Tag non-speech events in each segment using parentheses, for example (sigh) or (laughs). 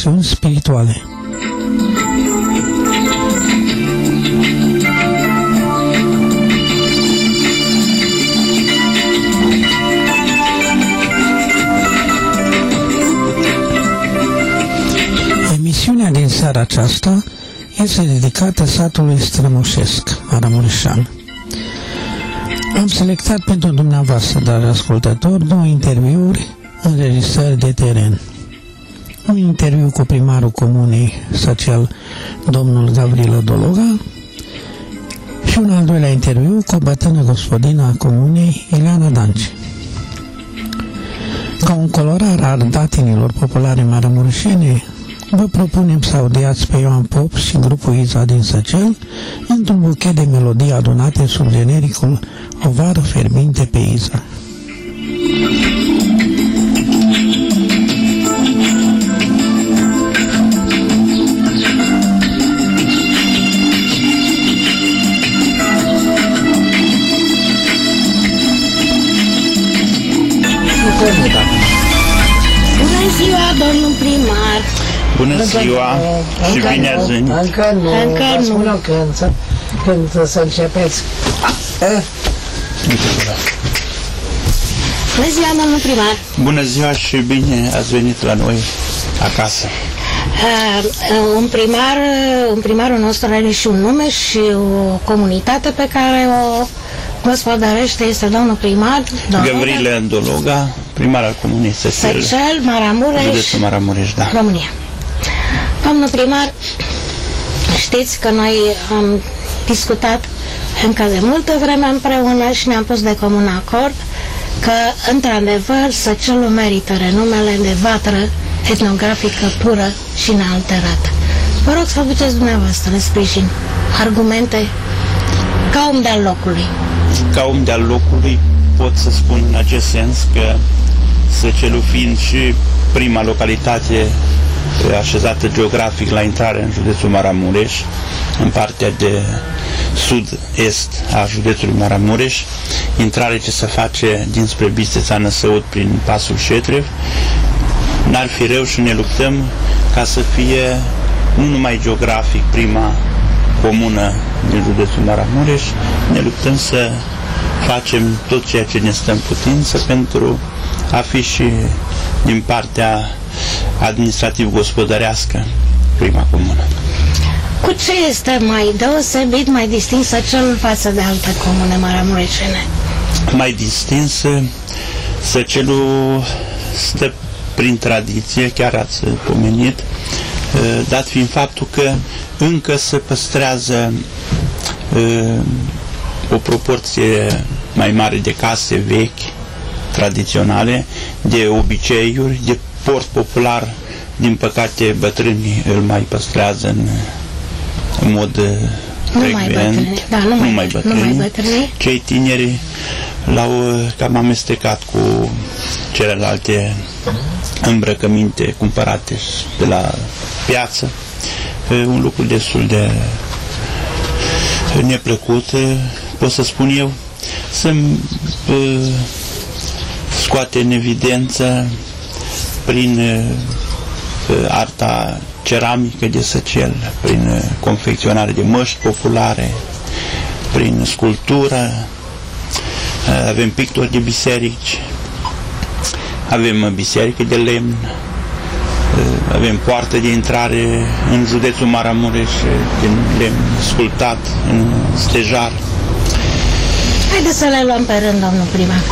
Inflexiuni Spirituale. Emisiunea din seara aceasta este dedicată satului Strămoșesc, Maramureșan. Am selectat pentru dumneavoastră, dragi ascultători, două interviuri înregistrări de teren. Un interviu cu primarul comunei social, domnul Gavrilo Dologa, și un al doilea interviu cu o bătrână gospodină a comunei, Ileana Danci. Ca un colorar al datinilor populare maramureșene, vă propunem să audiați pe Ioan Pop și grupul Iza din Săcel într-un buchet de melodii adunate sub genericul O vară ferbinte pe Iza. Bună ziua și bine ați venit. Încă nu, Încă vă nu. spun eu când, să, când să începeți. Eh, Bună ziua, domnul primar! Bună ziua și bine ați venit la noi acasă. Uh, uh, un primar, uh, un primarul nostru are și un nume și o comunitate pe care o gospodărește este domnul primar, domnul Gavrile Andologa, primar al comunei Sesel, Săcel, Maramureș, județul Maramureș, da. România. Domnul primar, știți că noi am discutat încă de multă vreme împreună și ne-am pus de comun acord că, într-adevăr, Săcelul merită renumele de vatră etnografică pură și nealterată. Vă rog să aduceți dumneavoastră sprijin, argumente, ca om de-al locului. Ca om de-al locului pot să spun în acest sens că Săcelul fiind și prima localitate eh, așezată geografic la intrare în județul Maramureș, în partea de sud-est a județului Maramureș, intrare ce se face dinspre Bisteța Năsăut prin pasul Șetrev, n-ar fi rău și ne luptăm ca să fie nu numai geografic prima comună din județul Maramureș, ne luptăm să facem tot ceea ce ne stă în putință pentru a fi și din partea administrativ-gospodărească prima comună. Cu ce este mai deosebit, mai distins Săcelul față de alte comune maramureșene? mai distinsă, Săcelul stă prin tradiție, chiar ați pomenit, eh, dat fiind faptul că încă se păstrează eh, o proporție mai mare de case vechi, tradiționale, de obiceiuri, de port popular, din păcate bătrânii îl mai păstrează în, în mod eh, Nu mai frecvent. bătrâni, da, nu mai- nu mai nu bătrâni. mai bătrâni. Cei tineri l-au uh, cam amestecat cu celelalte îmbrăcăminte cumpărate de la piață. E Un lucru destul de neplăcut, e, pot să spun eu, să uh, scoate în evidență prin uh, arta ceramică de săcel, prin uh, confecționare de măști populare, prin sculptură, uh, avem pictori de biserici, avem uh, biserică de lemn, uh, avem poartă de intrare în județul Maramureș uh, din lemn sculptat în stejar. Haideți să le luăm pe rând, domnul primar.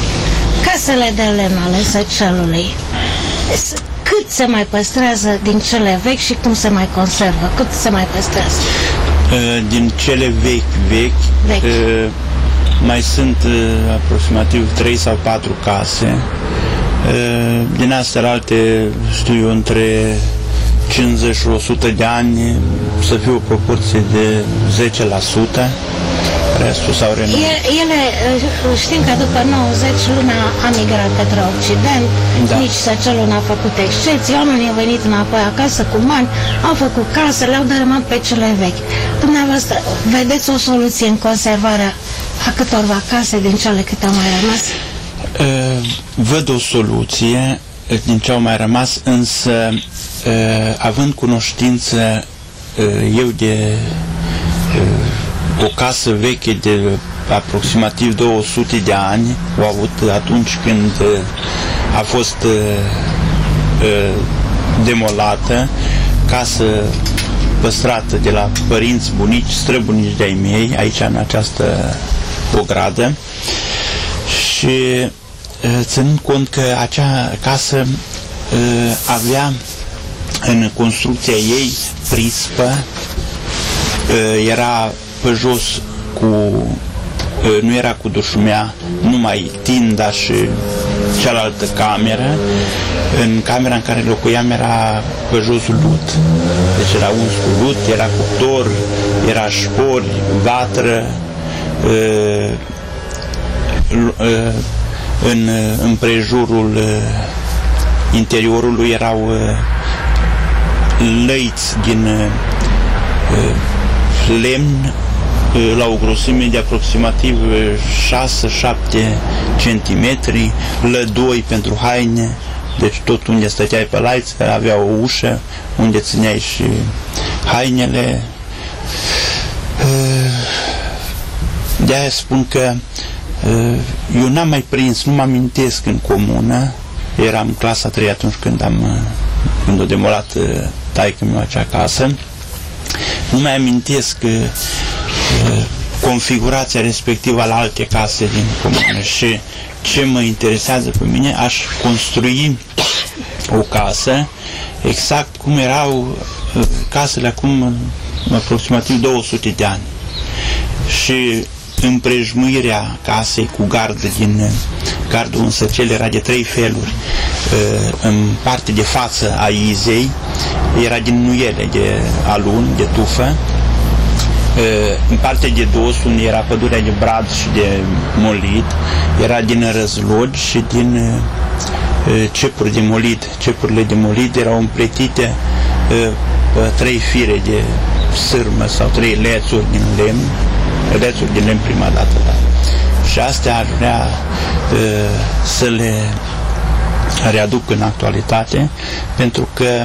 Casele de lemn ale Săcelului, s- cât se mai păstrează din cele vechi și cum se mai conservă? Cât se mai păstrează? Uh, Din cele vechi, vechi, Vechi. uh, mai sunt uh, aproximativ 3 sau 4 case. Uh, Din astea alte, știu eu, între 50 și 100 de ani să fie o proporție de 10%. Restul s-au renunțat. E- Ele, uh, știm că după 90 lumea a migrat către Occident, Da. nici Săcelul n-a făcut excepții, oamenii au venit înapoi acasă cu bani, au făcut case, le-au dărâmat pe cele vechi. Dumneavoastră, vedeți o soluție în conservarea a câtorva case din cele câte au mai rămas? Uh, văd o soluție uh, din ce au mai rămas, însă uh, având cunoștință eu de o casă veche de aproximativ 200 de ani, au avut atunci când a fost demolată, casă păstrată de la părinți, bunici, străbunici de-ai mei, aici în această ogradă. Și ținând cont că acea casă avea în construcția ei prispă, era pe jos cu nu era cu dușumea, numai tinda și cealaltă cameră. În camera în care locuiam era pe jos lut. Deci era uns cu lut, era cuptor, era șpori, vatră, în împrejurul interiorului erau lăiți din lemn la o grosime de aproximativ 6-7 cm, lădoi pentru haine, deci tot unde stăteai pe laiți avea o ușă unde țineai și hainele. De aia spun că eu n-am mai prins, nu mă amintesc în comună, eram clasa 3 atunci când am când a demolat taică meu acea casă, nu mai amintesc configurația respectivă la alte case din comună. Și ce mă interesează pe mine, aș construi o casă exact cum erau uh, casele acum aproximativ 200 de ani. Și împrejmuirea casei cu gardă din gardul însă cel era de trei feluri. Uh, în parte de față a izei era din nuiele de alun, de tufă în partea de dos, unde era pădurea de brad și de molit, era din răzlogi și din cepuri de molit. Cepurile de molit erau împletite pe trei fire de sârmă sau trei lețuri din lemn, lețuri din lemn prima dată. Da. Și astea ar vrea să le readuc în actualitate, pentru că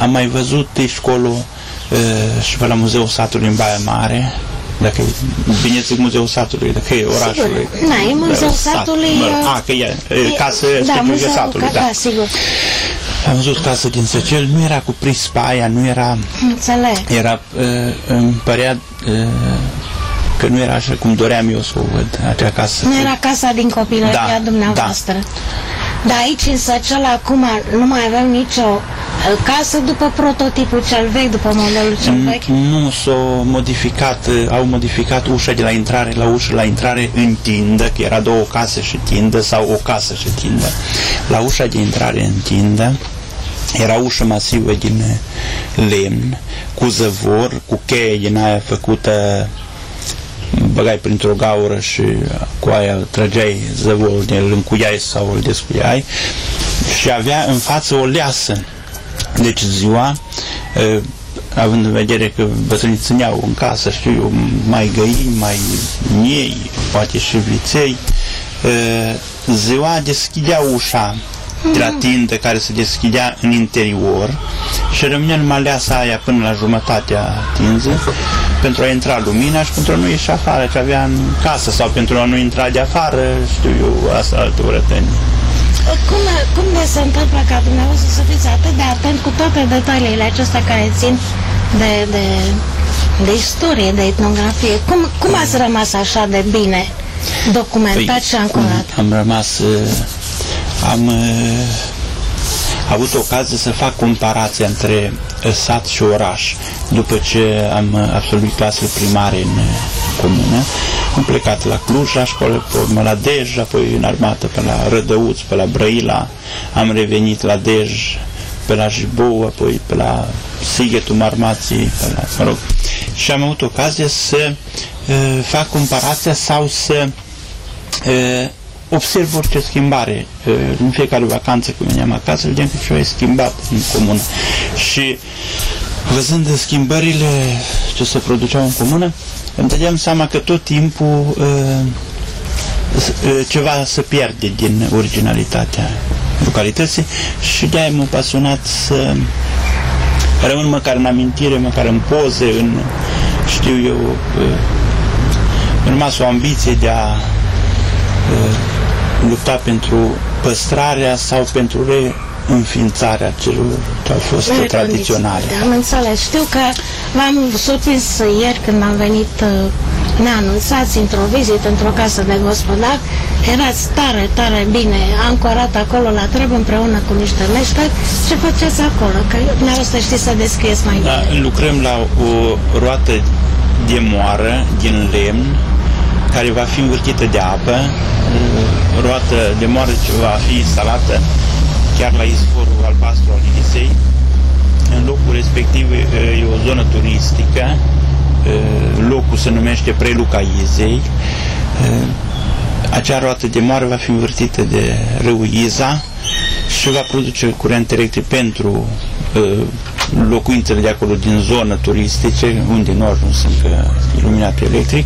am mai văzut școlul și pe la Muzeul Satului în Baia Mare, dacă bine zic Muzeul Satului, dacă e orașului. Sigur. Na, e Muzeul sat, Satului. Mă, a, că e, e casă da, muzeul, Satului, ca, da. da, sigur. Am văzut casă din Săcel, nu era cu prispa aia, nu era... Înțeleg. Era, uh, îmi părea uh, că nu era așa cum doream eu să o văd, acea casă. Nu era casa din copilăria Da, dumneavoastră. Dar aici în Săcel acum nu mai avem nicio uh, casă după prototipul cel vechi, după modelul cel vechi? Nu s-au modificat, uh, au modificat ușa de la intrare la ușă la intrare în tindă, că era două case și tindă sau o casă și tindă. La ușa de intrare în tindă era ușă masivă din uh, lemn, cu zăvor, cu cheie din aia făcută băgai printr-o gaură și cu aia trăgeai zăvorul, îl încuiai sau îl descuiai și avea în față o leasă. Deci ziua, având în vedere că bătrânii țineau în casă, știu eu, mai găini, mai miei, poate și viței, ziua deschidea ușa de la tindă care se deschidea în interior și rămânea numai leasa aia până la jumătatea tinză pentru a intra lumina și pentru a nu ieși afară ce avea în casă sau pentru a nu intra de afară, știu eu, asta altă urătănie. Cum, cum ne se întâmplă ca dumneavoastră să fiți atât de atent cu toate detaliile acestea care țin de, de, de istorie, de etnografie? Cum, cum ați rămas așa de bine documentat și ancorat? Am rămas, am avut ocazie să fac comparația între sat și oraș. După ce am absolvit clasele primare în comună, am plecat la Cluj, la școală, pe urmă la Dej, apoi în armată pe la Rădăuț, pe la Brăila, am revenit la Dej, pe la Jibou, apoi pe la Sighetul Marmației, pe la, mă rog, și am avut ocazie să uh, fac comparația sau să uh, observ orice schimbare. În fiecare vacanță când veneam acasă, vedeam că ceva e schimbat în comună. Și văzând schimbările ce se produceau în comună, îmi dădeam seama că tot timpul uh, uh, ceva se pierde din originalitatea localității și de-aia m-am pasionat să rămân măcar în amintire, măcar în poze, în, știu eu, uh, în rămas o ambiție de a uh, lupta pentru păstrarea sau pentru reînființarea celor ce au fost Mare tradiționale. condiții. Am înțeles. Știu că v-am surprins ieri când am venit uh, neanunțați într-o vizită într-o casă de gospodar. Erați tare, tare bine ancorat acolo la treabă împreună cu niște meșteri. Ce faceți acolo? Că dumneavoastră știți să descrieți mai bine. Da, lucrăm la o roată de moară din lemn care va fi învârtită de apă, o roată de moară ce va fi instalată chiar la izvorul albastru al Ilisei. În locul respectiv e o zonă turistică, locul se numește Preluca Izei. Acea roată de moară va fi învârtită de râul Iza și va produce curent electric pentru locuințele de acolo din zonă turistice, unde nu ajuns încă iluminat electric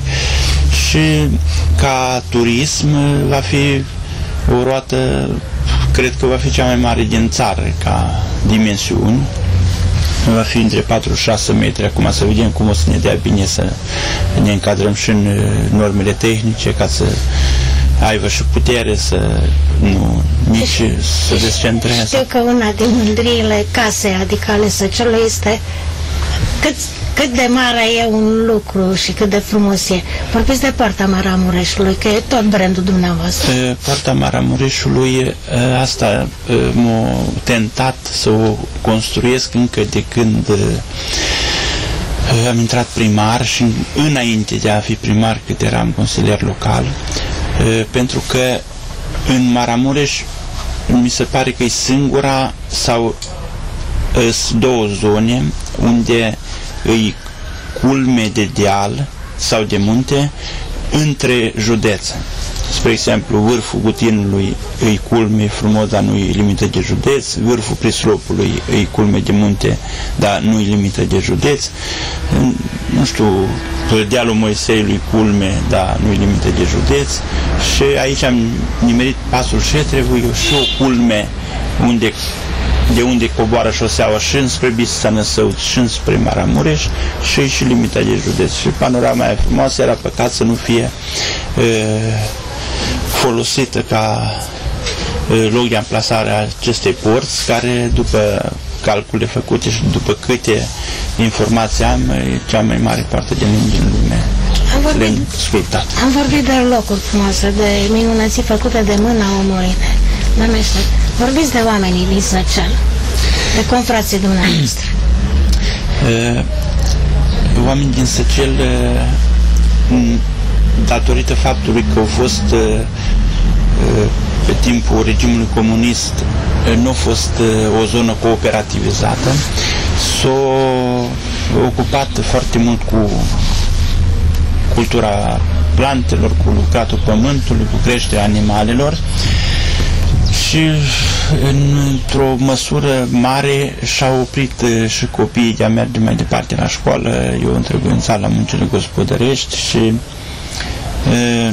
și ca turism va fi o roată, cred că va fi cea mai mare din țară ca dimensiuni, va fi între 4-6 metri, acum să vedem cum o să ne dea bine să ne încadrăm și în normele tehnice ca să aibă și putere să nu nici să descentreze. Știu că una din mândriile casei, adică ale Săcelui, este cât, cât de mare e un lucru și cât de frumos e. Vorbiți de Poarta Maramureșului, că e tot brandul dumneavoastră. Poarta Maramureșului, asta m-a tentat să o construiesc încă de când am intrat primar și înainte de a fi primar, cât eram consilier local, pentru că în Maramureș mi se pare că e singura sau două zone unde îi culme de deal sau de munte între județe. Spre exemplu, vârful Gutinului îi culme frumos, dar nu îi limită de județ, vârful Prislopului îi culme de munte, dar nu îi limită de județ, nu știu, dealul Moiseiului culme, dar nu îi limită de județ. Și aici am nimerit pasul Șetrevu și o culme unde de unde coboară șoseaua și înspre Bistrița Năsăuț și înspre Maramureș și și limita de județ. Și panorama aia frumoasă era păcat să nu fie e, folosită ca e, loc de amplasare a acestei porți, care după calcule făcute și după câte informații am, e cea mai mare parte de limbi din lume. Am vorbit, sculptat. am vorbit de locuri frumoase, de minunății făcute de mâna omului. Doamne vorbiți de oamenii din Săcel, de confrații dumneavoastră. Uh, (clears throat) oamenii din Săcel, uh, datorită faptului că au fost uh, pe timpul regimului comunist, nu a fost o zonă cooperativizată, s-au ocupat foarte mult cu cultura plantelor, cu lucratul pământului, cu creșterea animalelor și într-o măsură mare și-au oprit și copiii de a merge mai departe la școală. Eu întrebuințat la muncile gospodărești și e,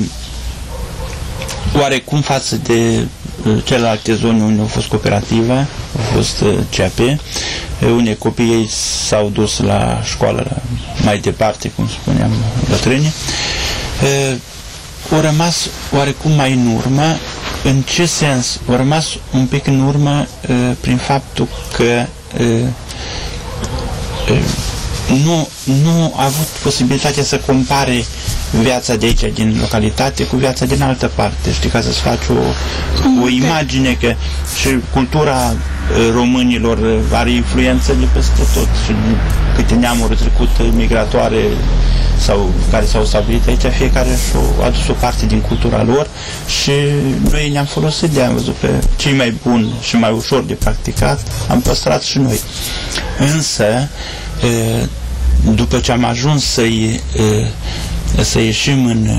oarecum față de celelalte zone unde au fost cooperative, au fost CEAPE, unde copiii s-au dus la școală mai departe, cum spuneam, bătrâni, au rămas oarecum mai în urmă în ce sens? Au rămas un pic în urmă uh, prin faptul că uh, uh, nu, nu a avut posibilitatea să compare viața de aici, din localitate, cu viața din altă parte. Știi, ca să-ți faci o, o imagine că și cultura românilor are influență de peste tot și câte neamuri trecut migratoare sau care s-au stabilit aici, fiecare și-a adus o parte din cultura lor și noi ne-am folosit de am văzut pe cei mai buni și mai ușor de practicat, am păstrat și noi. Însă, după ce am ajuns să, să ieșim în,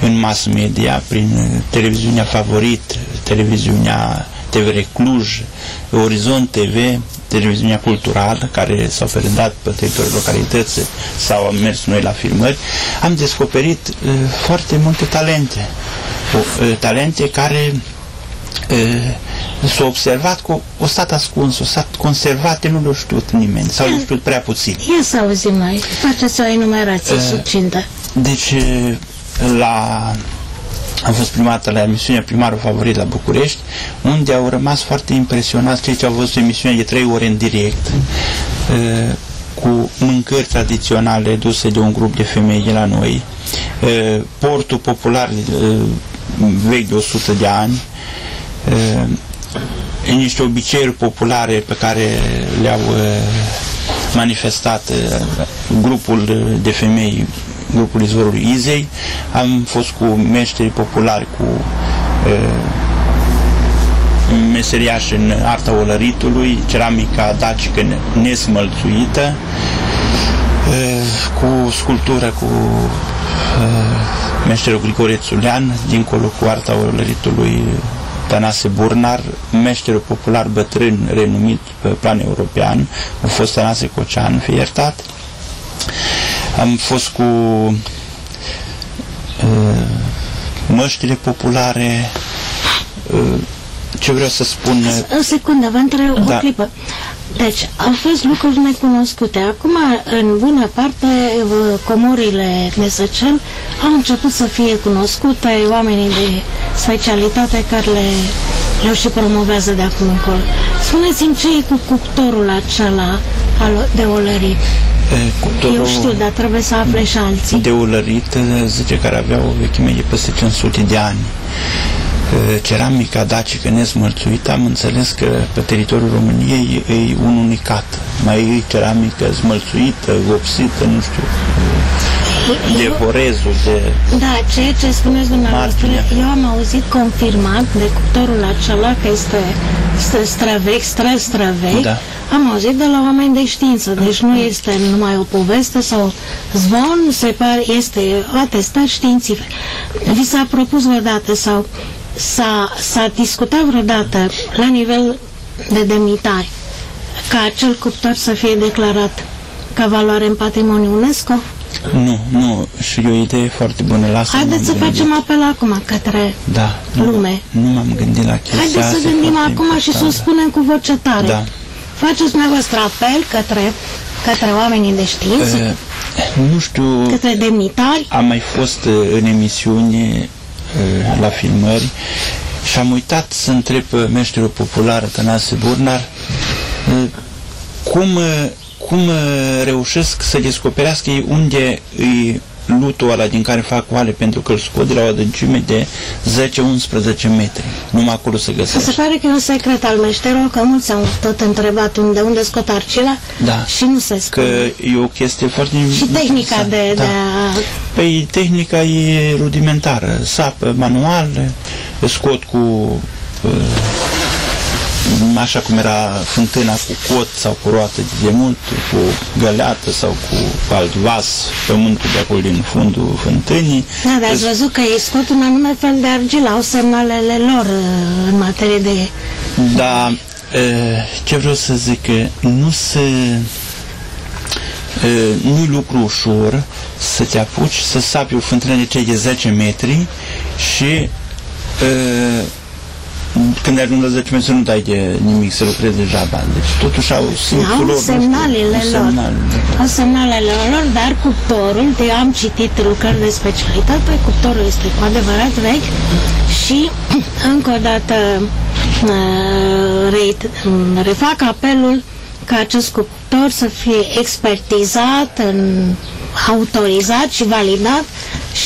în mass media, prin televiziunea favorit, televiziunea TVR Cluj, Orizont TV, televiziunea culturală, care s-au prezentat pe teritoriul localității sau am mers noi la filmări, am descoperit uh, foarte multe talente. Uh, talente care uh, s-au observat cu o stat ascuns, o stat conservate, nu le-a știut nimeni, sau le-a știut prea puțin. Ia să auzim noi, faceți o enumerație uh, succintă. Deci, la am fost primată la emisiunea Primarul Favorit la București, unde au rămas foarte impresionați cei ce au văzut emisiunea de trei ore în direct, cu mâncări tradiționale duse de un grup de femei de la noi, portul popular vechi de 100 de ani, niște obiceiuri populare pe care le-au manifestat grupul de femei grupul izvorului Izei, am fost cu meșteri populari, cu uh, meseriași în arta olăritului, ceramica dacică nesmălțuită, uh, cu sculptură cu uh, meșterul Grigore Țulean, dincolo cu arta olăritului Tănase Burnar, meșterul popular bătrân renumit pe plan european, a fost Tănase Cocean, fie iertat. Am fost cu uh, măștile populare, uh, ce vreau să spun... O secundă, vă întreb da. o clipă. Deci, au fost lucruri necunoscute. Acum, în bună parte, comorile Nesăcel au început să fie cunoscute, oamenii de specialitate care le, le și promovează de acum încolo. Spuneți-mi ce e cu cuptorul acela de olărit? Cuptorul Eu știu, dar trebuie să afle și alții. De ulărit, zice, care avea o vechime de peste 500 de ani. Ceramica dacică nezmălțuită, am înțeles că pe teritoriul României e un unicat. Mai e ceramică zmălțuită, vopsită, nu știu, de Horezul, de... Da, ceea ce spuneți dumneavoastră, eu am auzit confirmat de cuptorul acela că este străvechi, stră străvechi, da. Am auzit de la oameni de știință, deci nu este numai o poveste sau zvon, se pare, este atestat științific. Vi s-a propus vreodată sau s-a discutat vreodată la nivel de demnitari ca acel cuptor să fie declarat ca valoare în patrimoniu UNESCO? Nu, nu, și e o idee foarte bună. Lasă Haideți să facem apel acum către da, lume. Nu, nu m-am gândit la chestia Haideți să gândim acum și să o spunem cu voce tare. Da. Faceți dumneavoastră apel către, către oamenii de știință? Uh, nu știu... Către demnitari? Am mai fost uh, în emisiune uh, la filmări și am uitat să întreb meșterul popular Tănase Burnar uh, cum uh, cum uh, reușesc să descoperească ei unde e lutul ăla din care fac oale pentru că îl scot de la o adâncime de 10-11 metri. Numai acolo se găsește. Se pare că e un secret al meșterilor, că mulți au tot întrebat unde, unde scot arcila da. și nu se spune. Că e o chestie foarte... Și tehnica de, da. de a... Păi tehnica e rudimentară. Sapă manual, scot cu... Uh, așa cum era fântâna cu cot sau cu roată de demult, cu găleată sau cu alt vas, pământul de acolo din fundul fântânii. Da, dar ați văzut că ei scot un anume fel de argilă, au semnalele lor uh, în materie de... Da, uh, ce vreau să zic, că nu se... Uh, nu-i lucru ușor să te apuci să sapi o fântână de cei de 10 metri și când ajung la 10 metri să nu dai de nimic, să lucrezi degeaba. Deci totuși au simțul lor. semnalele lor. Semnalele. Au semnalele lor, dar cuptorul, de am citit lucrări de specialitate, cuptorul este cu adevărat vechi și (clears throat) încă o dată uh, refac apelul ca acest cuptor să fie expertizat, în, autorizat și validat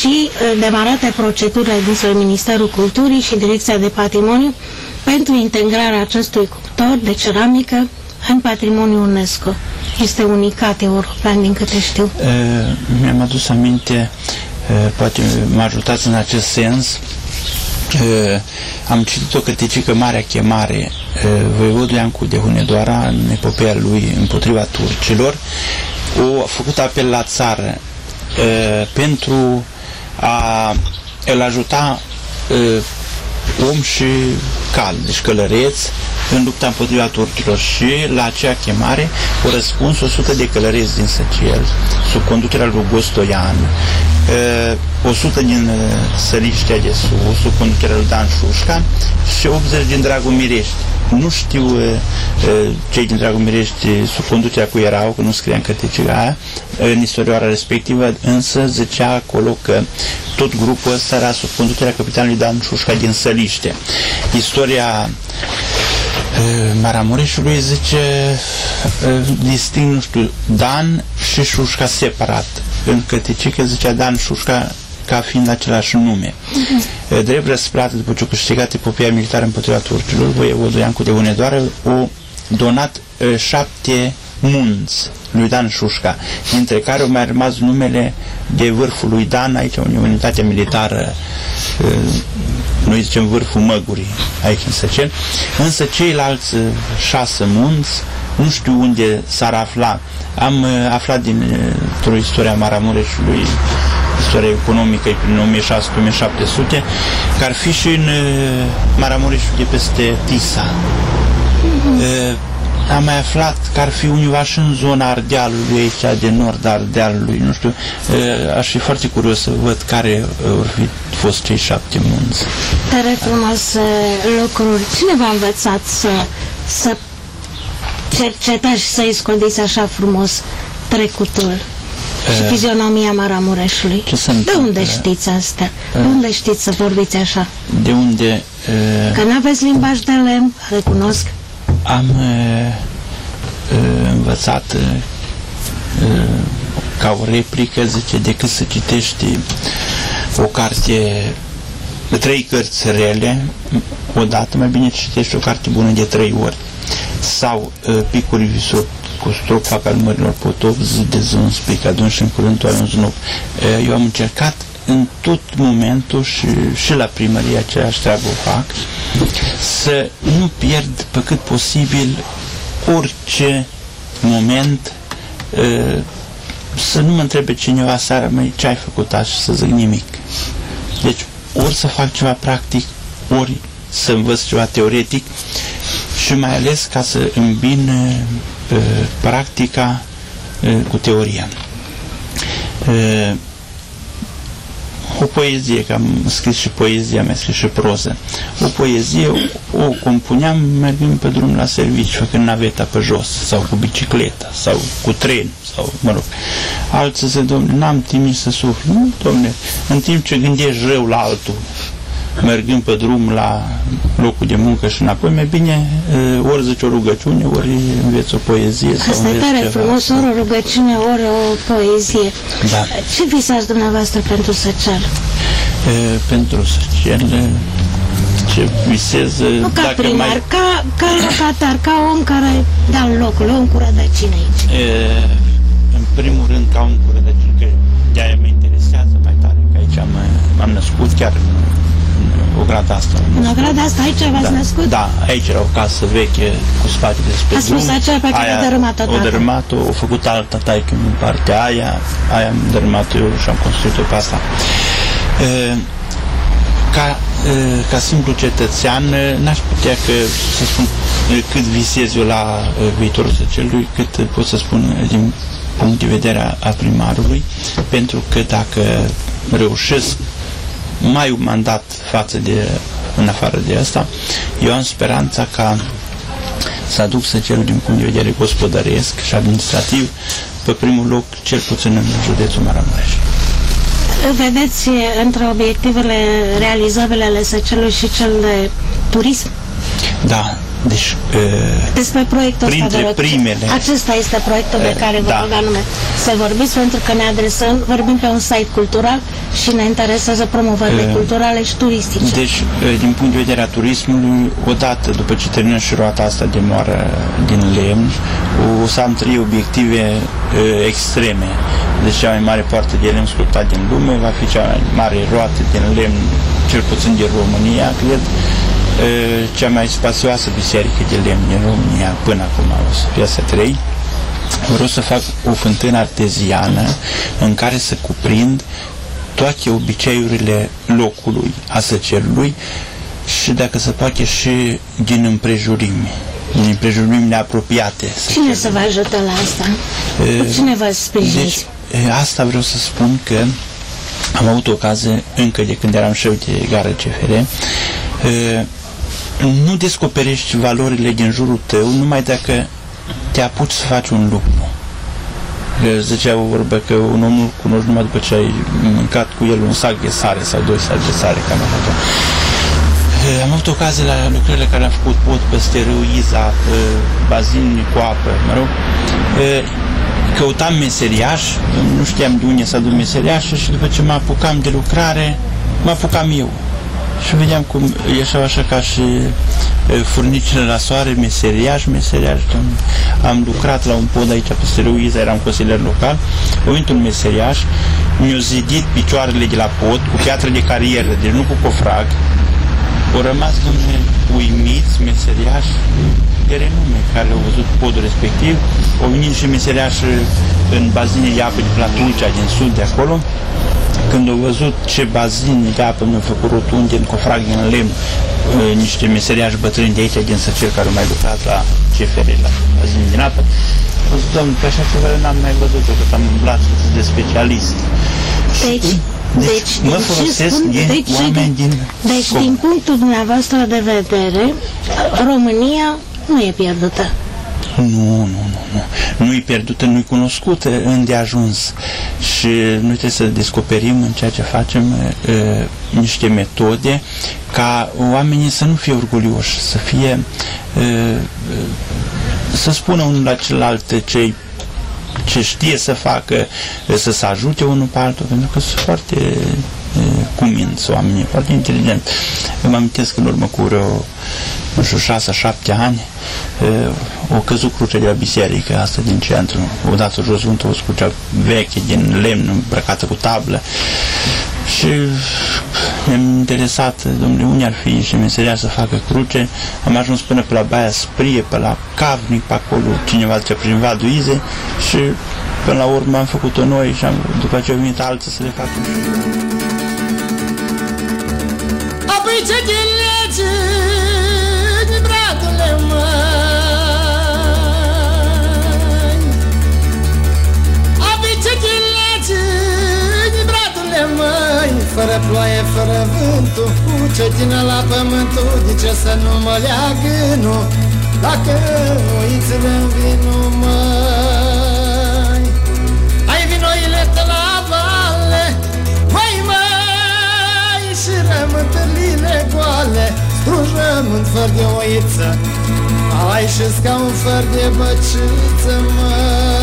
și uh, demarate procedurile dintre Ministerul Culturii și Direcția de Patrimoniu pentru integrarea acestui cuptor de ceramică în patrimoniul UNESCO. Este unicat european, din câte știu. Uh, Mi-am adus aminte, uh, poate mă ajutați în acest sens, Uh, am citit o cărticică Marea Chemare, uh, Voivodul Iancu de Hunedoara, în epopeea lui împotriva turcilor, o a făcut apel la țară uh, pentru a îl ajuta uh, om și cal, deci călăreț, în lupta împotriva turcilor și la acea chemare au răspuns 100 de călăreți din Săcel, sub conducerea lui Gostoian, 100 din Săliștea de Sus, sub conducerea lui Dan Șușca și 80 din Dragomirești. Nu știu cei din Dragomirești sub conducerea cu erau, că nu scria în cărticiga aia, în istorioara respectivă, însă zicea acolo că tot grupul ăsta era sub conducerea capitanului Dan Șușca din Săliște. Istoria Maramureșului zice disting, nu știu, Dan și Șușca separat. În căticică zicea Dan Șușca ca fiind același nume. Uh-huh. Drept răsplată, după ce a câștigat epopia militară împotriva turcilor, voievodul Iancu de Unedoară o donat șapte munți lui Dan Șușca, dintre care au mai rămas numele de vârful lui Dan, aici o unitate militară noi zicem vârful măgurii aici în Săcel, însă ceilalți uh, șase munți nu știu unde s-ar afla. Am uh, aflat din uh, o istoria Maramureșului, istoria economică prin 1600-1700, că ar fi și în Maramureșul de peste Tisa. Mm -hmm am mai aflat că ar fi univa și în zona Ardealului, aici de nord Ardealului, nu știu, aș fi foarte curios să văd care vor fi fost cei șapte munți. Tare frumos lucruri. Cine v-a învățat să, să cercetați și să-i scoliți așa frumos trecutul? Și fizionomia Maramureșului. Ce se de unde știți asta? De unde știți să vorbiți așa? De unde... Că nu aveți limbaj de lemn, recunosc am uh, uh, învățat uh, ca o replică, zice, decât să citești o carte, trei cărți rele, odată, mai bine citești o carte bună de trei ori. Sau uh, picuri visuri cu strofa ca numărilor potop, zi de zâns, spic adun și în curând tu ai un znup. Uh, eu am încercat în tot momentul și, și la primărie aceeași treabă o fac, să nu pierd pe cât posibil orice moment să nu mă întrebe cineva seara, măi, ce ai făcut așa și să zic nimic. Deci, ori să fac ceva practic, ori să învăț ceva teoretic și mai ales ca să îmbin uh, practica uh, cu teoria. Uh, o poezie, că am scris și poezia, am scris și proză. O poezie o, o compuneam mergând pe drum la serviciu, făcând naveta pe jos, sau cu bicicleta, sau cu tren, sau, mă rog. Alții se, domne, n-am timp să suflu. Nu, domne, în timp ce gândești rău la altul, mergând pe drum la locul de muncă și înapoi, mai bine ori zici o rugăciune, ori înveți o poezie. Asta sau e tare ceva. frumos, ori o rugăciune, ori o poezie. Da. Ce visați dumneavoastră pentru Săcel? E, pentru Săcel, ce visez... Nu ca dacă primar, mai... ca, ca locatar, ca om care da locul, om cu rădăcini aici. E, în primul rând, ca om cu rădăcini, că de-aia mă interesează mai tare, că aici am, am născut chiar în grada asta. În grada asta aici v-ați da, născut? Da, aici era o casă veche cu spatele spre Ați spus aceea pe care a dărâmat-o O dărâmat-o, o făcut alta taică în partea aia, aia am dărâmat eu și am construit-o pe asta. E, ca, e, ca simplu cetățean, n-aș putea că să spun cât visez eu la viitorul săcelui, cât pot să spun din punct de vedere a primarului, pentru că dacă reușesc mai un mandat față de, în afară de asta, eu am speranța ca să aduc săcerul din punct de vedere gospodăresc și administrativ pe primul loc, cel puțin în județul Maramureș. Vedeți între obiectivele realizabile ale săcelului și cel de turism? Da, deci, Despre proiectul printre ăsta, primele. Acesta este proiectul de care vă da. rog anume să vorbiți, pentru că ne adresăm, vorbim pe un site cultural și ne interesează promovările e, culturale și turistice. Deci, din punct de vedere a turismului, odată după ce termină și roata asta de moară din lemn, o să am trei obiective e, extreme. Deci cea mai mare poartă de lemn sculptat din lume va fi cea mai mare roată din lemn, cel puțin din România, cred, cea mai spațioasă biserică de lemn din România până acum, o să fie asta trei. Vreau să fac o fântână arteziană în care să cuprind toate obiceiurile locului, a săcelului și dacă se poate și din împrejurimi, din împrejurimile apropiate. Cine să vă ajută la asta? Cu cine vă sprijiniți? Deci, e, asta vreau să spun că am avut ocazie încă de când eram șef de gară CFR e, nu descoperești valorile din jurul tău numai dacă te apuci să faci un lucru. Că Zicea o vorbă că un om nu cunoști numai după ce ai mâncat cu el un sac de sare sau doi saci de sare, cam așa. E, Am avut ocazie la lucrările care am făcut pot peste râu Iza, e, bazin cu apă, mă rog. E, Căutam meseriaș, nu știam de unde să aduc meseriașul și după ce mă apucam de lucrare, mă apucam eu. Și vedeam cum ieșeau așa ca și e, furnicile la soare, meseriaș, meseriaș. Am, am lucrat la un pod aici peste râu Iza, eram consilier local. A venit un meseriaș, mi-a zidit picioarele de la pod cu piatră de carieră, deci nu cu cofrag. Au rămas, domnule, uimiți, meseriași de renume care au văzut podul respectiv. Au venit și meseriași în bazine de apă de la Tulcea, din sud de acolo. Când au văzut ce bazine de apă mi-au făcut rotunde în cofrag din lemn, eh, niște meseriași bătrâni de aici, din Săcel, care au mai lucrat la CFR, la bazine din apă, au zis, domnule, pe așa ceva eu n-am mai văzut-o, că am umblat de specialist. Deci, Deci, deci, mă deci, folosesc spun- din deci, oameni din Deci, scop. din punctul dumneavoastră de vedere, România nu e pierdută. Nu, nu, nu, nu. Nu-i pierdută, nu-i cunoscută îndeajuns. Și noi trebuie să descoperim în ceea ce facem e, niște metode ca oamenii să nu fie orgolioși, să fie e, e, să spună unul la celălalt ce ce știe să facă, e, să se ajute unul pe altul, pentru că sunt foarte e, cuminți oamenii, foarte inteligenți. Eu mă amintesc în urmă cu vreo, nu știu, șase, șapte ani, e, o căzut cruce de la biserică, asta din centru, odată jos vântul, o crucea veche, din lemn, îmbrăcată cu tablă. Și mi-am interesat, domnule, unde ar fi și meseria să facă cruce. Am ajuns până pe la Baia Sprie, pe la Cavnic, pe acolo, cineva zice prin Vadul Ize și până la urmă am făcut-o noi și am, după ce au venit alții să le facă și eu. Apoi ce din lege, bratule măi Apoi ce din lege, bratule măi Fără ploaie, fără vântul Ce din la pământul De ce să nu mă leagă, nu Dacă nu îți vinul măi măi, și rământările goale Strujământ fără de oiță. Ai și scaun fără de băciță, măi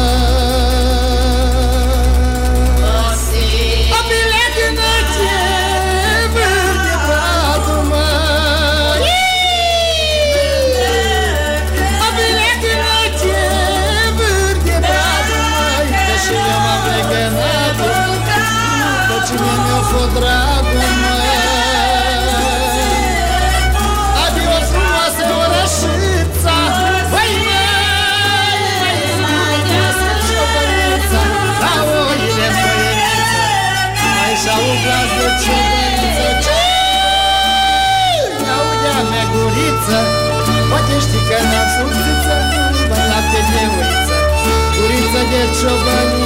get your money.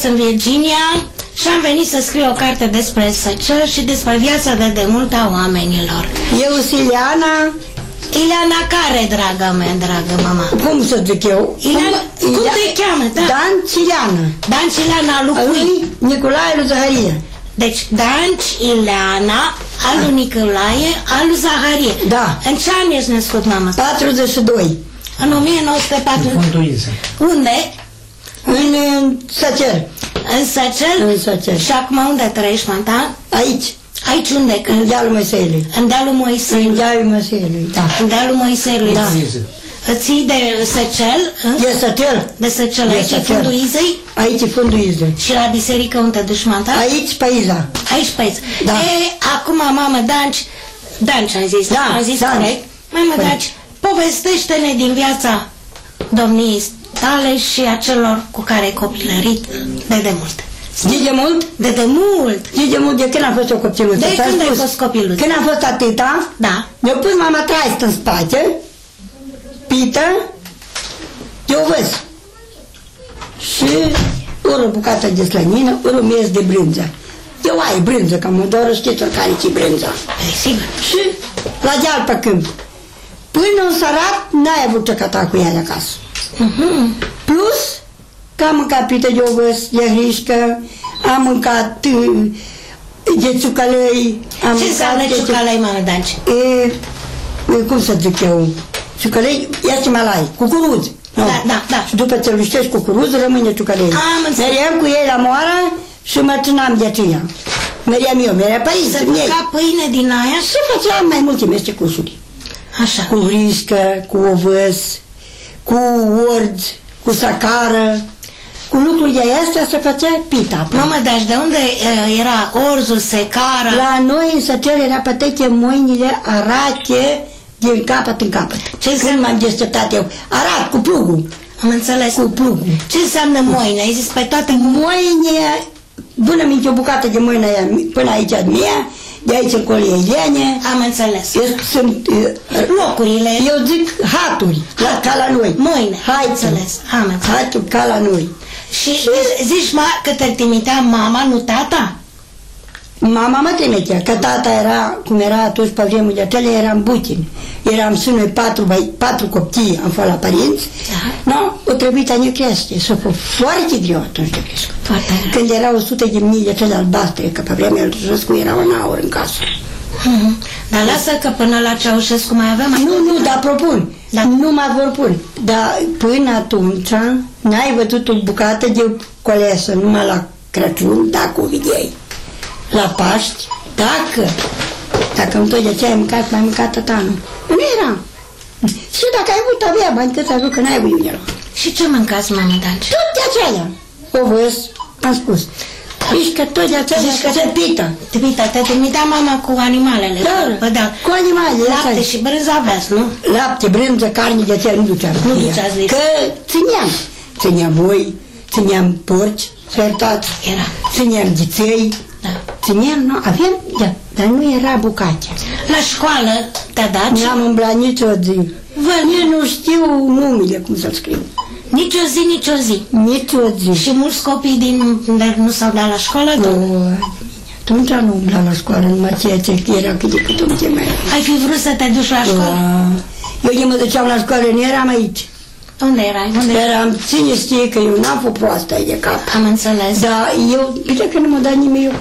Sunt Virginia și am venit să scriu o carte despre Săcel și despre viața de demult a oamenilor. Eu sunt Ileana. Ileana care, draga mea, dragă mama? Cum să zic eu? Ileana, cum te cheamă, da? Dan Cileana. Danci Ileana lui cui? Lui Nicolae lui Zaharie. Deci, Danci Ileana, al lui Nicolae, al lui Zaharie. Da. În ce an ești născut, mama? 42. În 1940. Conduize. Unde? În, în Săcer. În Săcel? În Săcel. Și acum unde trăiești, manta? Aici. Aici unde? În dealul Măseiului. În dealul Moisei. În dealul Măseiului, da. În dealul Moiseului. Da. Îți ții de Săcel? în? E Săcel. De Săcel, E aici e Săcel. fundul Izei? Aici e fundul Izei. Și la biserică unde te duci, manta? Aici pe Iza. Aici pe aici. Da. E, acum, mamă, Danci, Danci am zis, Da, am zis Danci. corect? Mamă, Păi. Danci, povestește-ne din viața domniei tale și a celor cu care ai copilărit de demult. Știi de mult? De demult? Știi de mult de când am fost o copilăță? De Ți-am când ai spus. fost copilăță? Când am fost atâta, Da. mi-a pus mama traist în spate, pită, eu văz. Și ori o bucată de slănină, ori un miez de brânză. Eu ai brânză, că mă doar știți oricare ce brânză. E sigur. Și la deal pe câmp. Până în sărat, n-ai avut ce cata cu ea de acasă. Mhm. Plus că am mâncat pită de ovăs, de hrișcă, am mâncat uh, de ciucălăi, am Ce înseamnă de ciucalai, mamă, Danci? E, e, cum să zic eu, ciucălei, ia malai, cucuruz. Nu. Da, da, da. Și după ce luștești cucuruz, rămâne ciucălei. Am înțeles. Mergeam cu ei la moară și mă țineam de aceea. Mergeam eu, mergeam pe aici, Să în ei. mânca pâine din aia? Și făceam mai multe mestecusuri. Așa. Cu hrișcă, cu ovăs, cu orz, cu sacară, cu lucruri de astea se făcea pita. Mamă, dar de unde uh, era orzul, secara? La noi în sătel era păteche mâinile arate din capăt în capăt. Ce Când înseamnă? m-am deșteptat eu? Arat, cu plugul. Am înțeles. Cu plugul. Ce înseamnă moine? Ai zis pe toate Mâine, bună minte o bucată de mâine aia, până aici de mea, de aici încolo e Elene. Am înțeles. Eu sunt, uh, Locurile. eu zic haturi, la, ca la noi. Mâine. Am Hai înțeles. Am înțeles. Haturi ca la noi. Și zici, ma, că te trimitea mama, nu tata? Mama mă trimitea, că tata era, cum era atunci pe vremuri de tele, eram butin. Eram și noi patru, băi, patru copii, am fost la părinți. Da. Nu, o trebuit a ne crește. S-a fost foarte greu atunci de crescut. Foarte rău. Când erau 100 de mii de tele albastre, că pe vremea lui Răscu era un aur în casă. Mhm. Dar lasă că până la Ceaușescu mai avem mai Nu, nu, dar propun. Da. Nu mă vor pun. Dar până atunci n-ai văzut o bucată de colesă numai la Crăciun, dacă o vedeai. La Paști, dacă, dacă îmi tot de ce ai mâncat, mai mâncat tătanul. Nu era. Și dacă ai avut avea bani, cât ai avut, că n-ai avut iuneală. Și ce mâncați, mama Danci? Tot de aceea. O văz, am spus. Zici că tot de aceea Zici că că se pită. Te uita, te trimitea mama cu animalele. Da, Bă, da. cu animale, Lapte așa e. și brânză aveați, nu? Lapte, brânză, carne de țel nu duceam. Nu duceați lipsă. Că țineam. Țineam voi, țineam porci, sărtați, Era. țineam ghiței, Da. țineam, nu, aveam, da, dar nu era bucate. La școală te-a dat și N-am umblat nicio zi. Vă, Nici nu știu numele, cum să scriu. nici o zi, nici o zi. Nicio zi. Și mulți copii din de nu s-au dat la școală? O, Nu. atunci nu umbla la școală, numai ceea ce era cât de cât un ce mai. Ai fi vrut să te duci la școală? Eu de mă duceam la școală, nu eram aici. Unde erai? Unde erai? Eram, cine știe că eu n-am fost proastă de cap. Am înțeles. Dar eu, bine că nu mă da nimeni eu.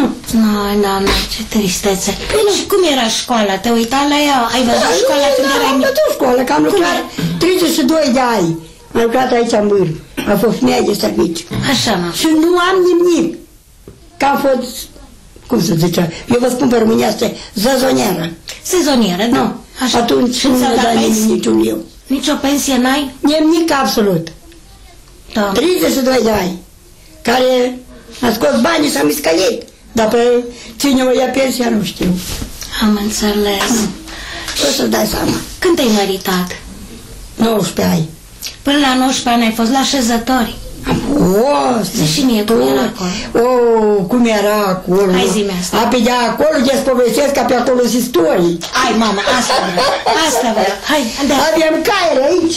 Nu. Nu, nu, nu, ce tristețe. Și cum era școala? Te uita la ea? Ai văzut școala când Da, erai Am mic? văzut școală, că am lucrat 32 de ani. Am lucrat aici în Bârg. Am fost femeia de serviciu. Așa, mă. Și nu am nimic. Că am fost, cum să zice, eu vă spun pe românească, zăzonieră. Sezonieră, da. Nu. Așa. Atunci Și nu ți-au mă dat da nimeni pensie? niciun eu. Nici o pensie n-ai? Nimic absolut. Da. 32 de ani. Care a scos banii s-a miscălit. Dar pe cine o ia pensia nu știu. Am înțeles. O să dai seama. Când te-ai măritat? 19 ani. Până la 19 ani ai fost la șezători. Am fost. Zi și mie cum tot. era acolo. O, cum era acolo. Hai zi-mi asta. A, pe de acolo de povestesc ca pe acolo sunt istorii. Hai, mama, asta vreau. Asta vreau. Hai, da. Avem caiere aici.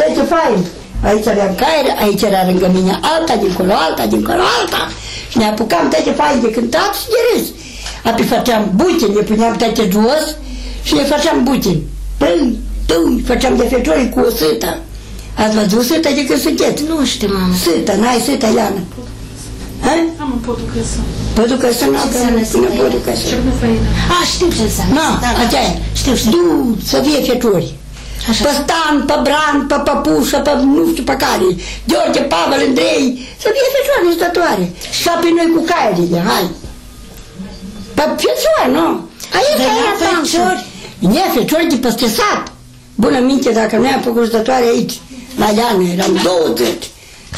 Uite, fain. aici aveam caiere, aici era lângă mine alta, dincolo alta, dincolo alta. Și ne apucam toate fain de cântat și de râs. Apoi făceam butin, ne puneam toate jos și ne făceam butin. Păi, tu, făceam de feciori cu o sâtă. Ați văzut sâtă de când sunteți? Nu știu, mamă. Sâtă, n-ai sâtă, Iana. Ha? Am un podul căsă. Podul că să nu Ce înseamnă avem sâtă? podul că să Cel cu făină. A, știu ce înseamnă. Nu, da, da. aceea e. Știu, știu. Du, să fie feciori. Așa. Pe Stan, pe Bran, pe Păpușă, pe nu știu pe care, George, Pavel, Andrei, să fie fecioare stătoare. Și pe noi cu caierile, hai. Pe fecioare, nu? Aici Dar era era feciori? Nu, feciori de peste sat. Bună minte, dacă noi am făcut stătoare aici, la Iană, eram 20.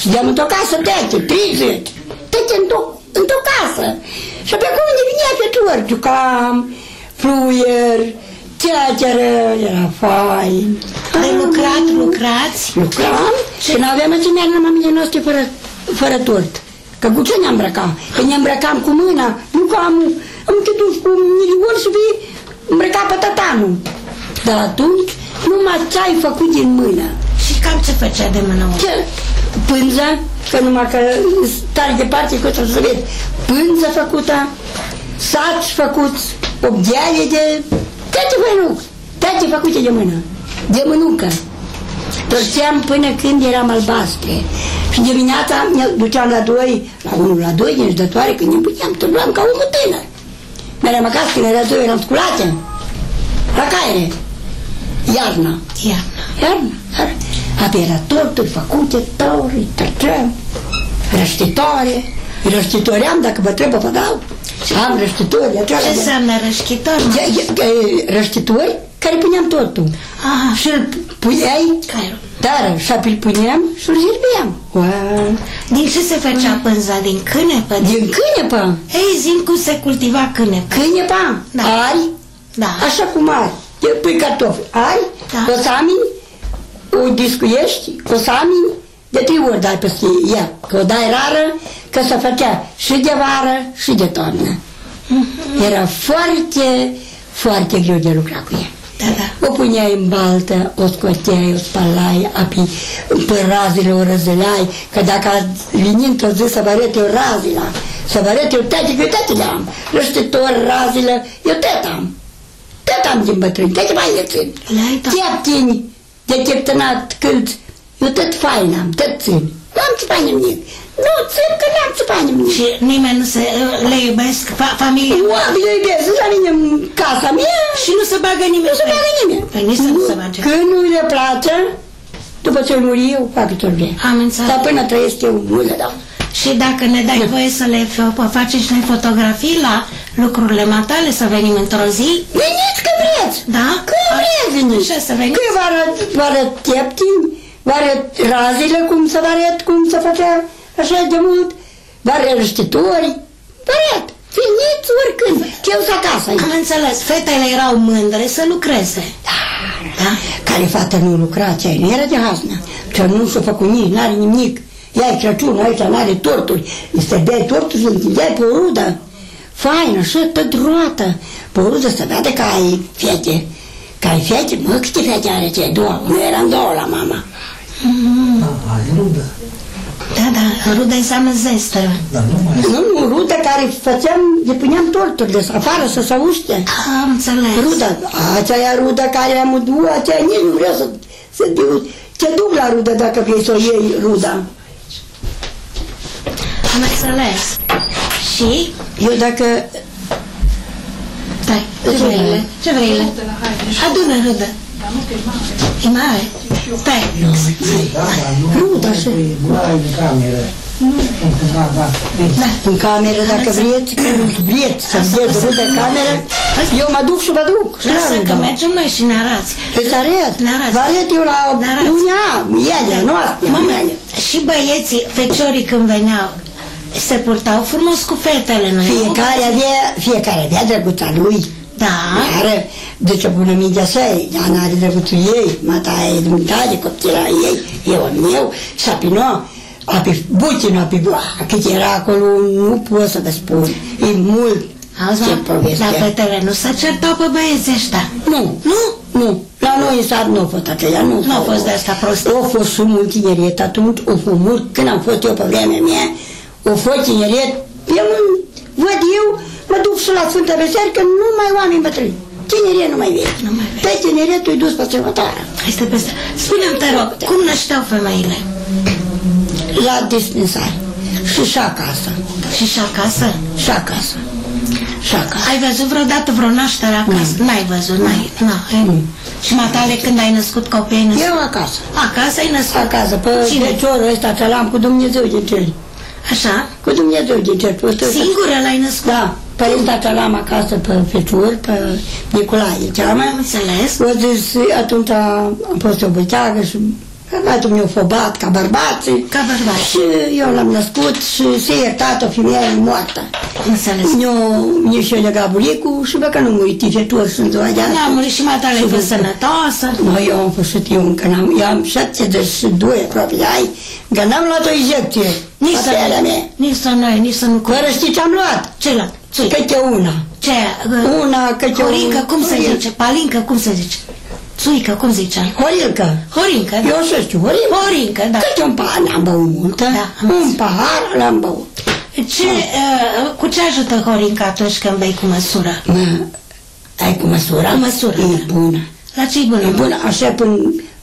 Și de-am într-o casă tete, 30. Tete într-o, într-o casă. Și pe acum ne vinea feciori, jucam, fluier, ceaceră, era fain. De lucrat, lucrați. Lucram și nu aveam ce meargă mamele noastre fără, fără tort. Că cu ce ne îmbrăcam? Că ne îmbrăcam cu mâna, nu că am, am te duci cu milion și vii îmbrăca pe tatanul. Dar atunci numai ce ai făcut din mână. Și cam ce făcea de mână omul? Ce? Pânză, că numai că tare departe că o să vezi. Pânză făcută, saci făcuți, obdeale de... Toate făinuc, toate făcute de mână, de mânucă. Torceam până când eram albastre. Și dimineața ne duceam la doi, la unul, la doi din judătoare, când ne puteam, turbeam ca omul tânăr. Meream acasă, când era doi, eram sculate. La caiere. Iarna. Iarna. Iarna. iarna. Apoi era torturi făcute, tauri, trăceam, răștitoare. Răștitoream dacă vă trebuie vă dau. Am răștitori. Ce înseamnă rășchitor? mă? Răștitori care puneam tortul. Aha. Și îl puneai Care? dar și apoi îl puneam și îl zirbeam. Wow. Din ce se făcea pânza? Din cânepă? Din cânepă. Ei, zim cum se cultiva cânepă. Cânepa, Da. ari, Da. așa cum ari. Te pui cartofi, ari, Da. cosamini, o discuiești, cosamini, de trei ori dai peste ea. Că o dai rară, că se făcea și de vară și de toamnă. Mhm. Era foarte, foarte greu de lucra cu ea. Da, da. O puneai în baltă, o scoteai, o spalai, apoi pe razile o răzăleai, că dacă venind o zi să vă arăt eu razila, să vă arăt eu tete, că eu tete le-am, răștitor, razile, eu tete am. Tete am din bătrâni, tete mai le țin. Le-ai dat. Cheptini, de cheptănat cânt, eu tot fain am, tot țin. Nu am țipat nimic. Nu țin că n-am țipat nimic. Și nimeni nu se, le iubesc, fa, familie. Oameni eu iubesc, la mine în casa mea, Și nu se bagă nimeni. nu se bagă nimeni. Păi nici să nu se bage. Când nu le place, după ce muri eu, fac tot vrea. Am înțeles. Dar până trăiesc eu, nu le dau. Și dacă ne dai voie să le f- facem și noi fotografii la lucrurile matale, să venim într-o zi, Veniți că vreți! da? Când vreți veniți! Ce să veniți? Că vă arăt, vă arăt teptini, vă arăt razile, cum să vă arăt, cum să făcea așa de mult, vă arăt răștitori, vă arăt. Veniți oricând, că eu sunt acasă aici. Am înțeles, fetele erau mândre să lucreze. Da? Care fată nu lucra, ce nu era de haznă. Ce nu s-a făcut nici, n-are nimic. Ia ai Crăciunul aici, n-are torturi. Îi stădeai torturi, îi întindeai pe o rudă. Faină, și tot roată. Pe o rudă să vadă că ai fete. Că ai fete, mă, câte fete are ce? Două. Nu eram două la mama. Da, da, rudă înseamnă zestă. Nu, nu, rudă care făceam, le puneam torturile să afară să se uște. Am înțeles. Rudă, aceea rudă care am udua, aceea nici nu vreau să, să te, te duc la rudă dacă vrei să o iei ruda. Am înțeles. Și? Eu dacă Stai, ce vrei? le? Ce vrei? le? Adună rudă. E mare. Stai. ruda așa, Da. în cameră dacă vreți, când vreți să vedeți rudă în cameră, eu mă duc și vă duc. și la Lasă că rudă. mergem noi și ne arăți. Îți arăt, Ne arăți. vă arăt eu la Ne arăți. unea, ele, noastre, Mama, mele. și băieții, feciorii când veneau, se purtau frumos cu fetele noi. Fiecare avea, fiecare avea drăguța lui. Da. Are, zice bună mintea să ea n-are drăguțul ei, mata e dumneavoastră, copila ei, eu al meu, și api nu, api butinul, api bua, cât era acolo, nu pot să vă spun, e mult, Auzi, ce mă, dar povestea. fetele nu se certau pe băieții ăștia. Nu, nu, nu. La noi în sat nu a fost aceea, nu. Nu a fost de asta prostie. Au fost și mult tineriet atunci, au fost mult, când am fost eu pe vremea mea, au fost tineriet, eu nu, văd eu, mă duc și la Sfântă Biserică, nu mai oameni bătrâni. Tineriet nu mai vezi. Nu mai vezi. Pe tineretul îi dus pe sărbătoare. Este peste. Spune-mi, te rog, cum nășteau femeile? La dispensar. Și și acasă. Și și acasă? Și acasă. Și acasă. Ai văzut vreodată vreo naștere acasă? N-ai văzut, n-ai. Na, Nu. Și matale când ai născut copii, ai născut? Eu acasă. Acasă ai născut? Acasă, pe Cine? feciorul ăsta ce l-am cu Dumnezeu din cer. Așa? Cu Dumnezeu din cer. Pe ăsta- Singură l-ai născut? Da, părintele ce l-am acasă pe fecior, pe Nicolae, ce am Am înțeles. O zis, atunci am fost o băteagă și Băiatul meu fobat ca bărbații. Ca bărbați. Și eu l-am născut și s-a iertat o femeie moartă. Am înțeles. Nu, nici eu legat bulicul și bă că nu murit tifetor și în ziua de Nu a murit și matale Și fost vă- sănătoasă. Mă, eu am fost eu încă n-am, eu am 72 aproape de ani, că n-am luat o injecție. Nici să Papele nu, mea. nici să nu, nici să nu. Fără știi ce am luat? Ce la? Ce? Câte una. Ce? Una, câte Horincă, un- cum se Horincă. zice? Palincă, cum se zice? Țuică, cum ziceai? Horilcă. Horincă, da. Eu să știu, horilcă. Horincă, da. Câte un pahar n-am băut multă. Da, am un înțeles. pahar l-am băut. Ce, uh, cu ce ajută Horinca atunci când bei cu măsură? Mă, ai cu măsura? Cu măsură, E da. bună. La ce-i bună? E bună, așa până,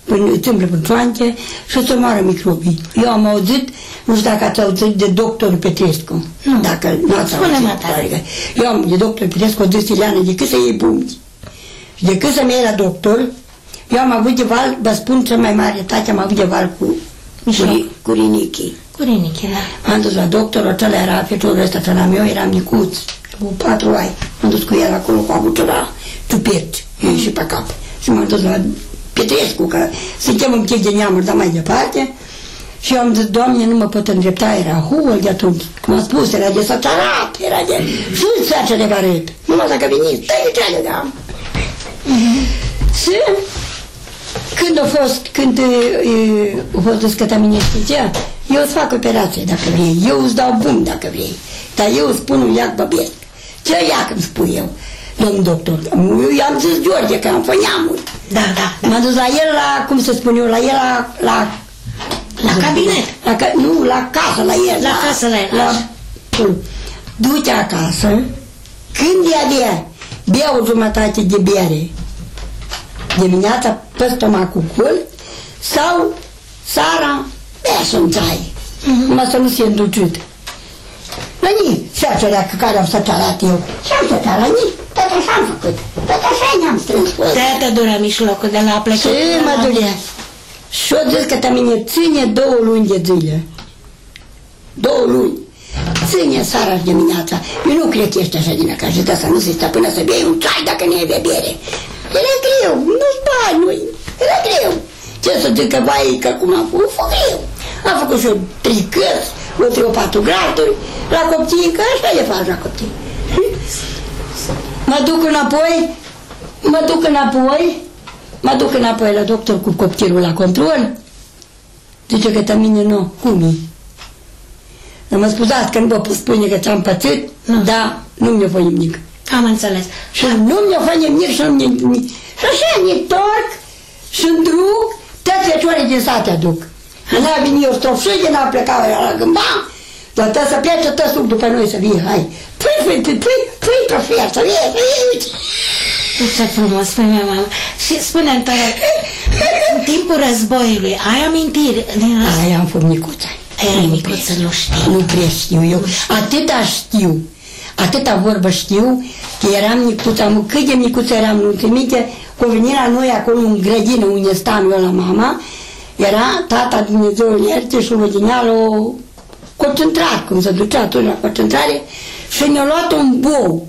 până îți umble până toante și îți omoară microbii. Eu am auzit, nu știu dacă ați auzit de doctorul Petrescu. Nu. Dacă nu ați Spune-mi auzit. tare. adică Eu am de doctor Petrescu o zis Ileana, decât să iei bumți. Și decât să mergi la doctor, eu am avut de val, vă spun cel mai mare tate, am avut de val cu, Mișoc. cu, cu rinichii. Cu rinichi, da. M-am dus la doctor, acela era feciorul ăsta, ce la meu, eram micuț, cu patru ani. M-am dus cu el acolo, cu avut ceva ciupert mm. și pe cap. Și m-am dus la Petrescu, că suntem un pic de neamuri, dar mai departe. Și eu am zis, Doamne, nu mă pot îndrepta, era huol de atunci. Cum am spus, era de sățarat, era de... Și să de barât. Numai dacă veniți, stai ce le dam. Și când a fost, când e, a fost descătaminestia, eu îți fac operație dacă vrei, eu îți dau bun dacă vrei, dar eu îți spun un iac băbesc. Ce iac îmi spui eu, domn doctor? Eu i-am zis George că am făneamuri. Da, da. M-am dus la el la, cum să spun eu, la el la... La, La cabinet. La, ca- nu, la casă, la el. La casă, la el, La, așa. Du-te acasă, când e avea, bea o jumătate de bere dimineața pe stomacul gol sau seara bea și un ceai. Mhm. Numai să nu se îndulcit. La nici, și acelea cu care am sățarat eu. Și am sățarat la nici, tot așa am făcut. Tot așa ne-am strâns cu ăsta. De-aia te durea mijlocul de la a pleca. Ce mă durea? Și o zis că te mine ține două luni de zile. Două luni. Ține seara și dimineața. Eu nu cred că ești așa din acasă, de să nu se stă până să bei un ceai dacă nu e bere. Era greu, nu-și bani, nu Era greu. Ce să zic că vai, că cum am făcut, fă greu. Am făcut și eu trei cărți, o trei, o patru graduri, la coptii, că așa le faci la coptii. Mă duc înapoi, mă duc înapoi, mă duc înapoi la doctor cu copilul la control. Zice că te mine nu, cum e? Dar mă scuzați că nu vă pot spune că ți-am pățit, Nu. dar nu mi-a fost nimic. Am înțeles. Și nu mi-a fost nimic și nu mi nimic. Și așa ne torc și în drum, toate fecioare din sate aduc. N-a venit o strofșie, n-a plecat la gâmba, dar trebuie să plece tot sub după noi să vie, hai. Păi, păi, păi, păi, păi, pe fier, să vie, să vie, uite. Ce frumos, femeia mea. Și spune-mi, te rog, în timpul războiului, ai amintiri din război? Aia am fost micuța. Erai micuță, nu știi. Nu prea știu eu. Atâta știu. Atâta vorbă știu că eram micuța, mă, cât de micuță eram, nu ți minte, cu veni la noi acolo în grădină unde stam eu la mama, era tata Dumnezeu îl ierte și îl odinea la o concentrat, cum se ducea atunci la concentrare, și ne-a luat un bou,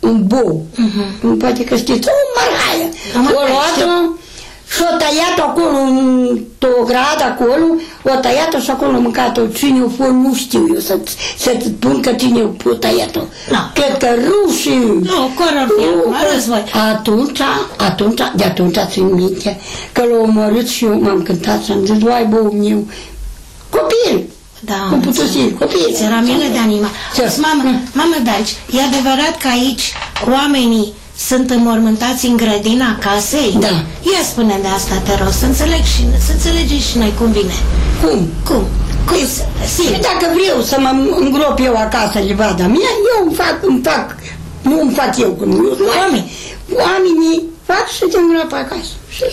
un bou, uh-huh. poate că știți, o mărhaie, O mărhaie, o luat și o tăiat acolo, într-o grad acolo, o tăiat și acolo a mâncat-o. Cine o fost, nu știu eu să, să-ți spun că cine o tăiat-o. Da. Cred că rușii. Nu, care ar fi acum, război. Atunci, atunci, de atunci țin minte că l-a omorât și eu m-am cântat și am zis, vai, bău meu, copil, Da, Cum putut înțeleg. fi copiii. Ți era milă de anima. Ce? Mamă, mamă Dalci, e adevărat că aici oamenii sunt înmormântați în grădina casei? Da. Ia spune de asta, te rog, să înțeleg și, să înțelegem și noi cum vine. Cum? Cum? Cum? Păi, Sim. dacă vreau să mă îngrop eu acasă livada mea, eu îmi fac, îmi fac, nu îmi fac eu, cum eu, oameni. Oamenii fac și se îngropă acasă. Și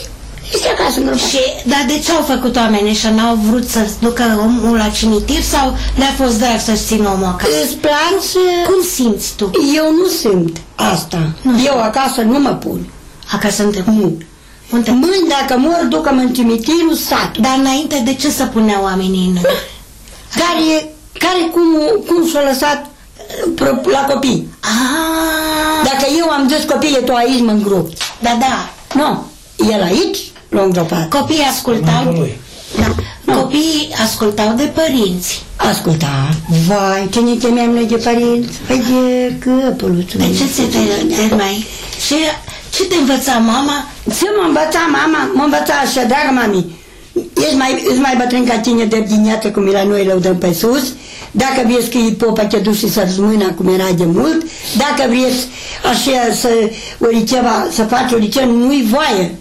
este acasă îngropat. Și, dar de ce au făcut oamenii ăștia? N-au vrut să ducă omul la cimitir sau le-a fost drag să-și țină omul acasă? Îți place? Cum simți tu? Eu nu sunt asta. Nu. Eu acasă nu mă pun. Acasă între Nu. Unde? Mâini, dacă mor, ducă-mă în cimitirul satului. Dar înainte de ce să puneau oamenii în... Care, care cum, cum s-a lăsat uh, pro- la copii. Ah, Dacă eu am zis copiii, tu aici mă îngrop. da, da. Nu. El aici l-a îngropat. Copiii ascultau... Da. Copiii ascultau de părinți. Asculta, vai, ce ne temeam noi de părinți, vai de căpul De ce ți te, te mai... Și ce te învăța mama? Ce mă învăța mama? Mă învăța așa, dragă mami, ești mai, ești mai bătrân ca tine de dimineață cum era noi lăudăm pe sus, dacă vreți că e popa te duci și să-ți mâna cum era de mult, dacă vreți așa să ori ceva, să faci ori ce, nu-i voie.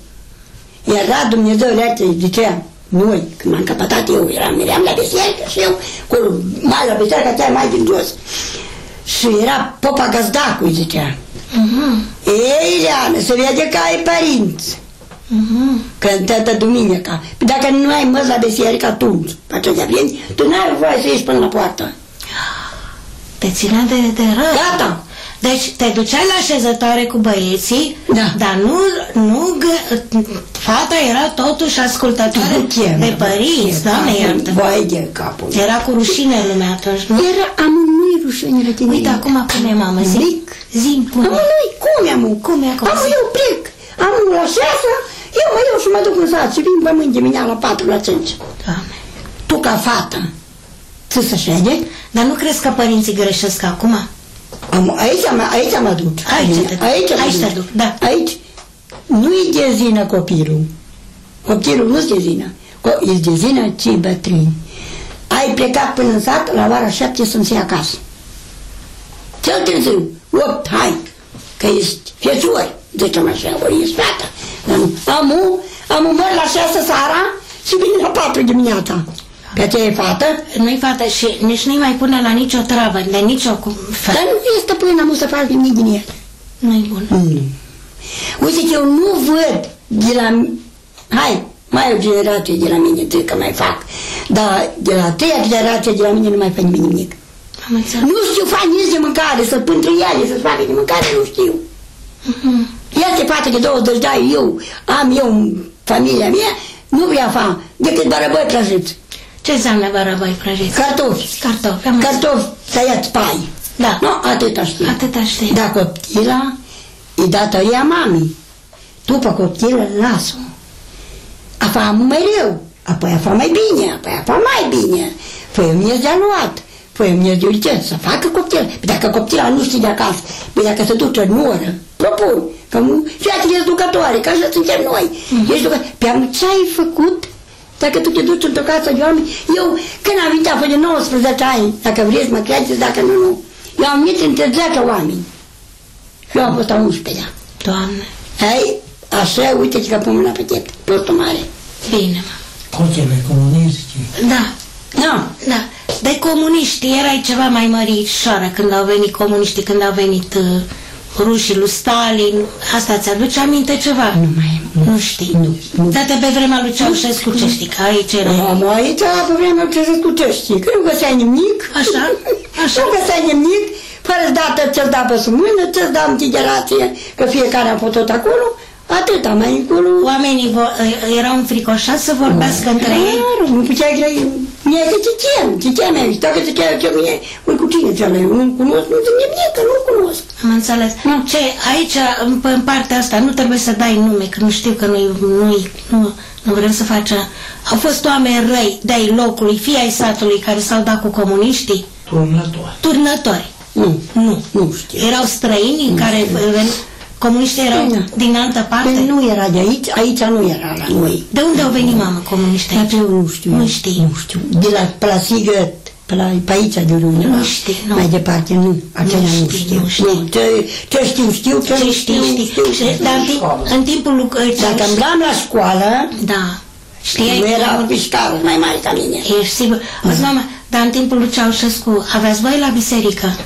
Era Dumnezeu lecție, zicea, noi, când m-am căpătat eu, eram, eram la biserică și eu, cu mai la biserică, cea mai din jos. Și era popa gazdacu, îi zicea. Mhm. Ei, Leană, se vede că ai părinți. Mhm. Cântată duminica. Păi dacă nu ai măs la biserică atunci, pe aceea veni, tu n-ai voie să ieși până la poartă. Te ținea de, de rău. Gata. Deci te duceai la așezătoare cu băieții, Da. dar nu, nu gă, fata era totuși ascultătoare Ce, de mă, părinți, ce, doamne capul, iartă. Vai de capul. Era cu rușine lumea atunci, nu? Era amândoi rușinile tine. Uite, acum cum e, mamă, zi? Nimic. Zi, pune. Amândoi, cum e, mă? Cum e acum? Am eu plec. Am la șasă, eu mă iau și mă duc în sat și vin pe mâini dimineața la patru, la cinci. Doamne. Tu ca fată, ți să șede? Dar nu crezi că părinții greșesc acum? Am, aici, mă, aici mă duc. Aici te duc. aici, mă Aici te duc, da. Aici nu-i de zină copilul. Copilul nu-s de zină. Co- E de zină cei bătrâni. Ai plecat până în sat, la ora șapte să-mi iei acasă. Cel târziu, opt, hai, că ești feciori, zicem așa, ori ești fată. Dar nu. Amu, amu mor la șase seara și vine la patru dimineața. Pe aceea e fată, Nu-i fată și nici nu-i mai pune la nicio travă, de nicio cu... dar nu este până am să faci nimic din ea. Nu-i bun. Mm. Uite că eu nu văd de la... Hai, mai o generație de la mine, zic că mai fac. Dar de la treia generație de la mine nu mai fac nimic. nimic. Am înțeles. Nu știu fac nici de mâncare, să pun între ele, să facă de mâncare, nu știu. Mhm. Ia se poate că 20 de ani eu am eu în familia mea, nu vrea fa decât barăbăi prăjiți. Ce înseamnă bărăbăi prăjiți? Cartofi. Cartofi. am înțeles. Cartofi tăiați pai. Da. Nu, atâta știu. Atâta știi. Da, copila e datoria mamei. După copilă, las-o. A fa mereu, apoi a fa mai bine, apoi a fa mai bine. Păi îmi ies de luat, păi îmi ies de uite, să facă copil. Păi dacă copila nu știe de acasă, păi dacă se duce în oră, propun, că nu, fii ești ducătoare, că așa suntem noi. Mhm. Ești ducătoare. Pe am ce ai făcut dacă tu te duci într-o casă de oameni, eu când am venit apoi de 19 ani, dacă vreți mă credeți, dacă nu, nu. Eu am venit între 10 oameni. Și eu am fost a 11-lea. Doamne, Hai, așa, uite ce că pun la pachet, postul mare. bine, mă. Cotele comuniști. Da, Da, da. De comuniști erai ceva mai mărișoară când au venit comuniștii, când au venit uh, rușii lui Stalin. Asta ți-aduce aminte ceva? nu mai Nu, nu știi. Nu, nu. Dar de pe vremea lui Ceaușescu ce știi? Că aici era... Am aici, pe vremea ce se scucești, că nu găseai nimic. Așa? Așa. (laughs) Nu găseai nimic, fără dată ce-ți da pe sub mână, ce-ți da în generație, că fiecare a făcut acolo, atâta, mai încolo. Oamenii vo- uh, erau înfricoșați să vorbească între ei? Clar, nu puteai grei. Mie că ce chem, ce chem aici, dacă ce chem, ce mie, ui cu cine ce eu nu cunosc, nu zic nimic, că nu cunosc. Am înțeles. Nu. Ce, aici, în, în partea asta, nu trebuie să dai nume, că nu știu că nu, nu, nu, nu vrem să facem. Au fost oameni răi de-ai locului, fie ai satului, care s-au dat cu comuniștii, Turnători. turnători. Nu, Nu. nu știu. Erau străini care ven- Comuniștii erau Da. din altă parte? Păi nu era de aici, aici nu era la noi. De unde au venit, mamă, comuniștii aici? Dar eu nu știu. Nu știi. Nu știu. De la, pe la Sigăt, pe, la, pe aici de undeva. Nu știi, nu. Mai departe, nu. Acelea Nu nu, știi, știu. nu știi. ce, ce știu, știu. Ce, Ce nu știi, știi. știu, Și- Dar în, timp, în timpul lucrării... Dacă îmblam la școală, Da. Știai nu că- era piscarul mai mare ca mine. Ești sigur? Auzi, mama, dar în timpul lui Ceaușescu aveați voi la biserică?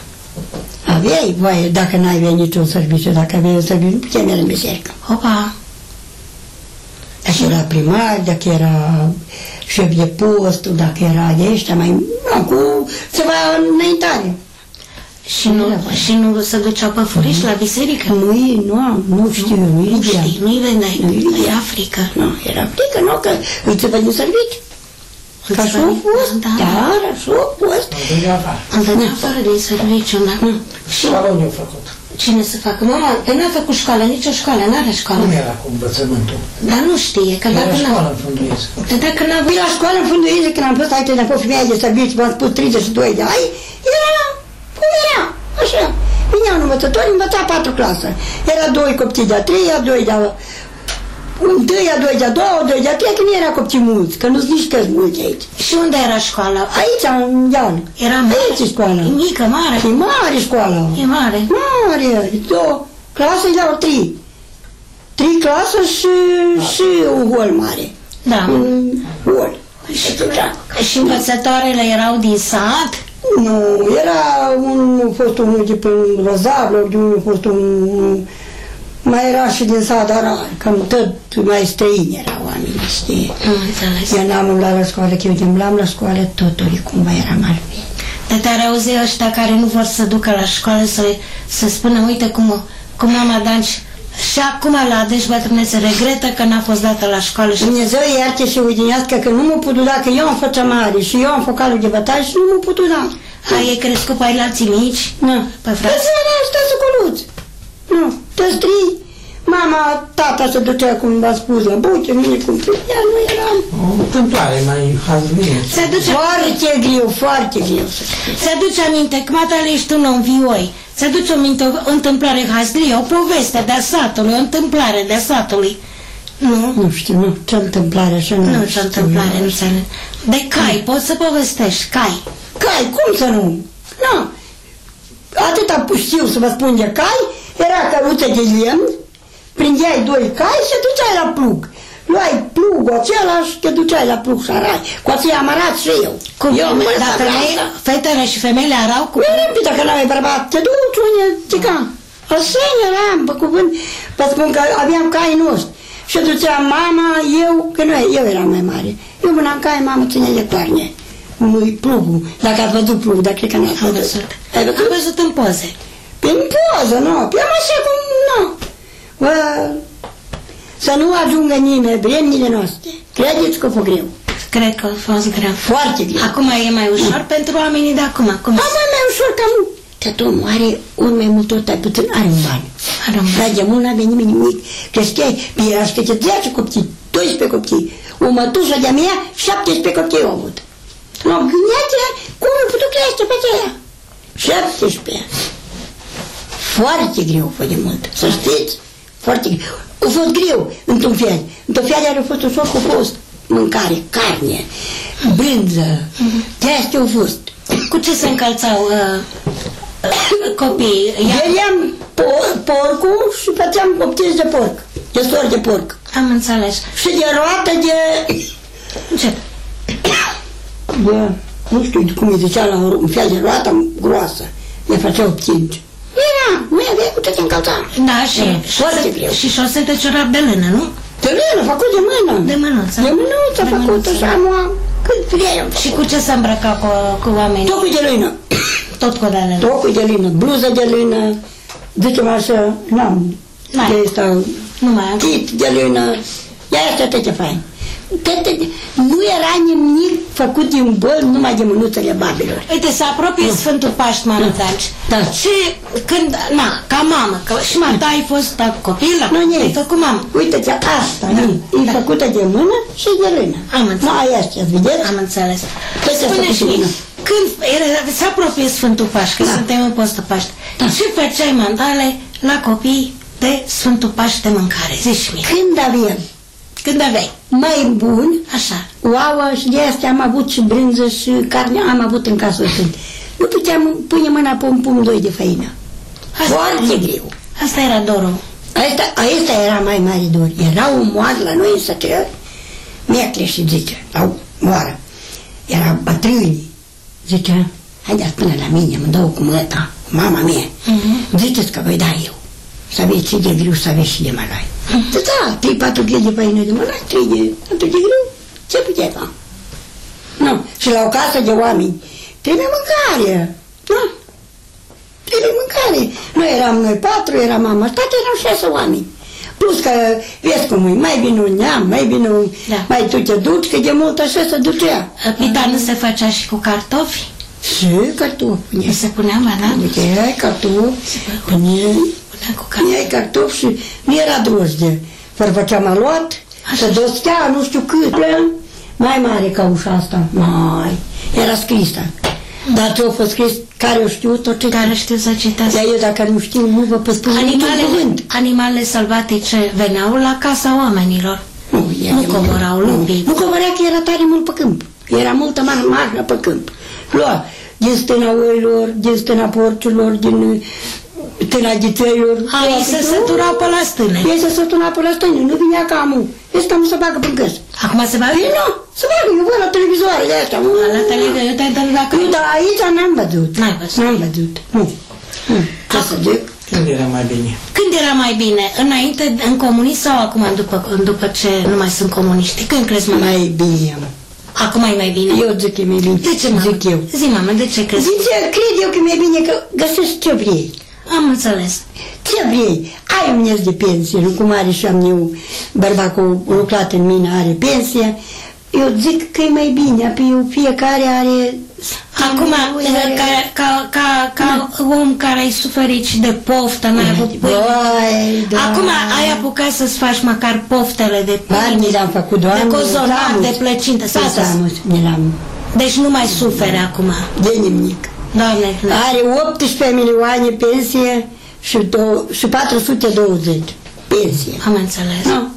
Aveai voie, dacă n-ai venit un serviciu, dacă aveai un serviciu, nu puteai merge în biserică. Opa, Dacă era primar, dacă era șef de post, dacă era de ăștia mai... Acum ceva înaintare. și nu, și nu se duceau pe furiș la biserică? Nu, nu am, nu știu, nu, Nu știi, nu-i veneai, Nu-i e veneai. Africă. Nu, era frică, nu, că îți vă din serviciu. Ca Îți așa a veni- fost, da. dar așa a fost. Am venit afară din serviciu, da? Și Școală ne-a făcut. cine să facă? Mama, că n-a făcut școală, nicio școală, n-are școală. Cum era cu învățământul? Dar nu știe, că Era dacă n-a... școală în Funduiesc. Dar dacă n-a Păi la școală în funduize, când am fost aici, ne-am fost femeia de serviciu, v-am spus 32 de ani, era cum era, așa. Vineau un învățător, învăța patru clase. Era doi copții de-a treia, doi de-a întâia, doi de-a doua, doi de-a treia, că nu era copii mulți, că nu-s nici căzi mulți aici. Și unde era școala? Aici, în deal. Era mare? Aici e școala. E mică, mare? E mare școala. E mare. Mare, două clase de au trei. Trei clase și, și un hol mare. Da. Un hol. Și da. Și învățătoarele erau din sat? Nu, era unul, a fost unul de pe Rozavlor, de unul a fost un... Mai era și din Sadara, cam tot mai străini erau oamenii, știi? Nu înțeles. Eu n-am umblat la școală, că eu de umblam la școală, totul cumva eram altfel. Dar te-ar auzi ăștia care nu vor să ducă la școală să, să spună, uite cum, cum mama Danci și acum la Adeș bătrânețe regretă că n-a fost dată la școală și Dumnezeu ierte și udinească că nu m-a putut da, că eu am făcut mare și eu am focalul de bătaie și nu m-a putut da. ai e crescut pe ai la alții mici? Nu. Păi, Frate. frate. Păi era stă să coluți. Nu, toți trei. Mama, tata se ducea, cum v-am spus, la buce, mine cum ea nu eram. O întâmplare mai hazbine. Se aduce, Foarte greu, foarte greu să știi. se aduce aminte că matale ești tu în vioi. Se aduce aminte o întâmplare hazlie, o poveste de-a satului, o întâmplare de-a satului. Nu? Nu știu, nu, ce întâmplare așa nu Nu ce știu întâmplare, eu. nu se De cai, poți să povestești, cai. Cai, cum să nu? Nu. Atâta știu să vă spun de cai, era căruță de lemn, prindeai doi cai și te duceai la plug. Luai plugul același, te duceai la plug și arai. Cu aceea am arat și eu. Cum, eu am dar lăsat femei, asta. fetele și femeile arau cu... Nu eram pită că n-aveai bărbat, te duci unde, țica. Așa eram, pe cuvânt, vă spun că aveam cai noștri. Și duceam mama, eu, că nu, eu eram mai mare. Eu mâna în cai, mama ține de coarne. Nu-i plugul, dacă ați văzut plugul, dar cred că n-ați Am văzut. văzut. Ai văzut? Am văzut în poze. Prin poză, nu, pe așa cum, nu. Bă, să nu ajungă nimeni vremnile noastre. Credeți că a fost greu. Cred că a fost greu. Foarte greu. Acum e mai ușor pentru oamenii de acum. Acum Asta mai ușor ca nu. Că omul are un mai mult tot, ai puțin, are un ban. Are un ban. Dar de mult n-avea nimeni nimic. Creșteai, pe era și câte 10 copii, 12 copii. O mătușă de-a mea, 17 copii au avut. Nu, gândeați cum a putut crește pe aceea. 17. Foarte greu a fost de mult, să știți. Foarte greu. A fost greu într-un fel. Într-un fel a fost ușor cu fost mâncare, carne, brânză, de astea au fost. Cu ce se încălțau uh, uh, copiii? Ia, Vedeam por, porcul și făceam coptiți de porc, de sor de porc. am înțeles. Și de roată de... Ce? de nu știu cum îi zicea la un fel de roată groasă. Le făceau cinci. Era, nu avea cu ce te încălța. Da, și, Mm, și, foarte șose- greu. și șosete ciorap de lână, nu? De mână, făcut de mână. De mânuță. De mânuță De făcut mânuță. așa, nu am cât vrei am Și făcut. cu ce se îmbrăca cu, cu oamenii? Tocul de lână. Tot cu de lână. Tocul de lână, bluză de lână, zicem așa, n-am, N-ai. de asta, Nu mai am. chit de lână, ia asta tot ce fain. Toate, nu era nimic făcut din băl numai de mânuțele babilor. Uite, se apropie Sfântul Paști, mamă Danci. Da. Și când, na, ca mamă, că și mata ai fost da, copil, la, Nu, ai ei. făcut mamă. Uite-ți, asta, Da, e, e da. făcută de mână și de lână. Am înțeles. Nu, aia astea, vedeți? Am înțeles. Păi se Spune făcut și și bine. când era, se apropie Sfântul Paști, că Da. suntem în postul Paști, Da. ce făceai mandale la copii de Sfântul Paște de mâncare. Zici mie. Când avem Când aveai? mai bun, Așa. ouă și de astea am avut și brânză și carne am avut în casă când. Nu puteam pune mâna pe un pumn doi de făină. Asta- Foarte greu. Asta era dorul. Asta, asta era mai mare dor. Era o moară la noi în sătări, Mecle și zice, sau moară. Era bătrâni. Zicea, haideți până la mine, mă dau cu măta, cu mama mea. Mhm. Ziceți că voi da eu. Să aveți și de greu, să aveți și de mălai. Mhm. Da, da, trei, patru kg de făină de mălai, trei de, patru de greu. Ce puteai fa? Nu. Și la o casă de oameni trebuie mâncare. Nu. Trebuie mâncare. Noi eram noi patru, era mama, toate erau șase oameni. Plus că, vezi cum e, mai vine un neam, mai vine un... Da. Mai tu te duci, că de mult așa se ducea. Pita nu se făcea și cu cartofi? Și cartofi Nu puneai. se punea, ba, da? Uite, ai cartofi, puneai, Punea cu cartofi. Puneai cartofi și nu era drojde. Fărfăceam aluat, Așa. se doschea, nu știu cât, mai mare ca ușa asta, mare. Era scrisă. Dar ce-a fost scris, care o știu, tot ce Care știu să citească. Dar eu dacă nu știu, nu vă pot spune niciun Animalele, cuvânt. animalele sălbatice veneau la casa oamenilor. Nu, e- Nu e- coborau nu. lupii. Nu coborea că era tare mult pe câmp. Era multă mar marjă pe câmp. Lua din stâna oilor, din stâna porcilor, din stâna ghițeilor. A, ei se săturau pe la stâne. Ei se sătura pe la stâne, nu vinea ca amu. Este amu să bagă pe găs. Acum se va Ei nu, să bagă, eu văd la televizoare de astea. La televizor, eu te-ai întâlnit dacă... Nu, dar aici n-am văzut. N-ai văzut. N-am văzut. Nu. Nu. Ce să zic? Când era mai bine? Când era mai bine? Înainte, în comunism sau acum, după, după ce nu mai sunt comuniști? Când crezi, mama? Mai bine. mă. Acum e mai bine? Eu zic că e mai bine. De ce, mama? Zic eu. Zi, mama, de ce crezi? Zice, cred eu că mi-e bine că găsești ce vrei. Am înțeles. Ce vrei? Ai un mes de pensie, nu cum are și am eu, bărbatul lucrat în mine are pensie. Eu zic că e mai bine, pe eu fiecare are... Acum, are- ca, ca, ca, ca om care ai suferit și de poftă, n-ai avut pâine. Băi, da. Acum ai apucat să-ți faci măcar poftele de Bani mi pâine, le-am făcut, doamne. de cozonac, Samus. de plăcintă. Să, să, Samus, mi l-am Deci nu mai sufere acum. de nimic. Doamne, Are 18 milioane pensie și, dou- și 420 pensie. am înțeles. Nu?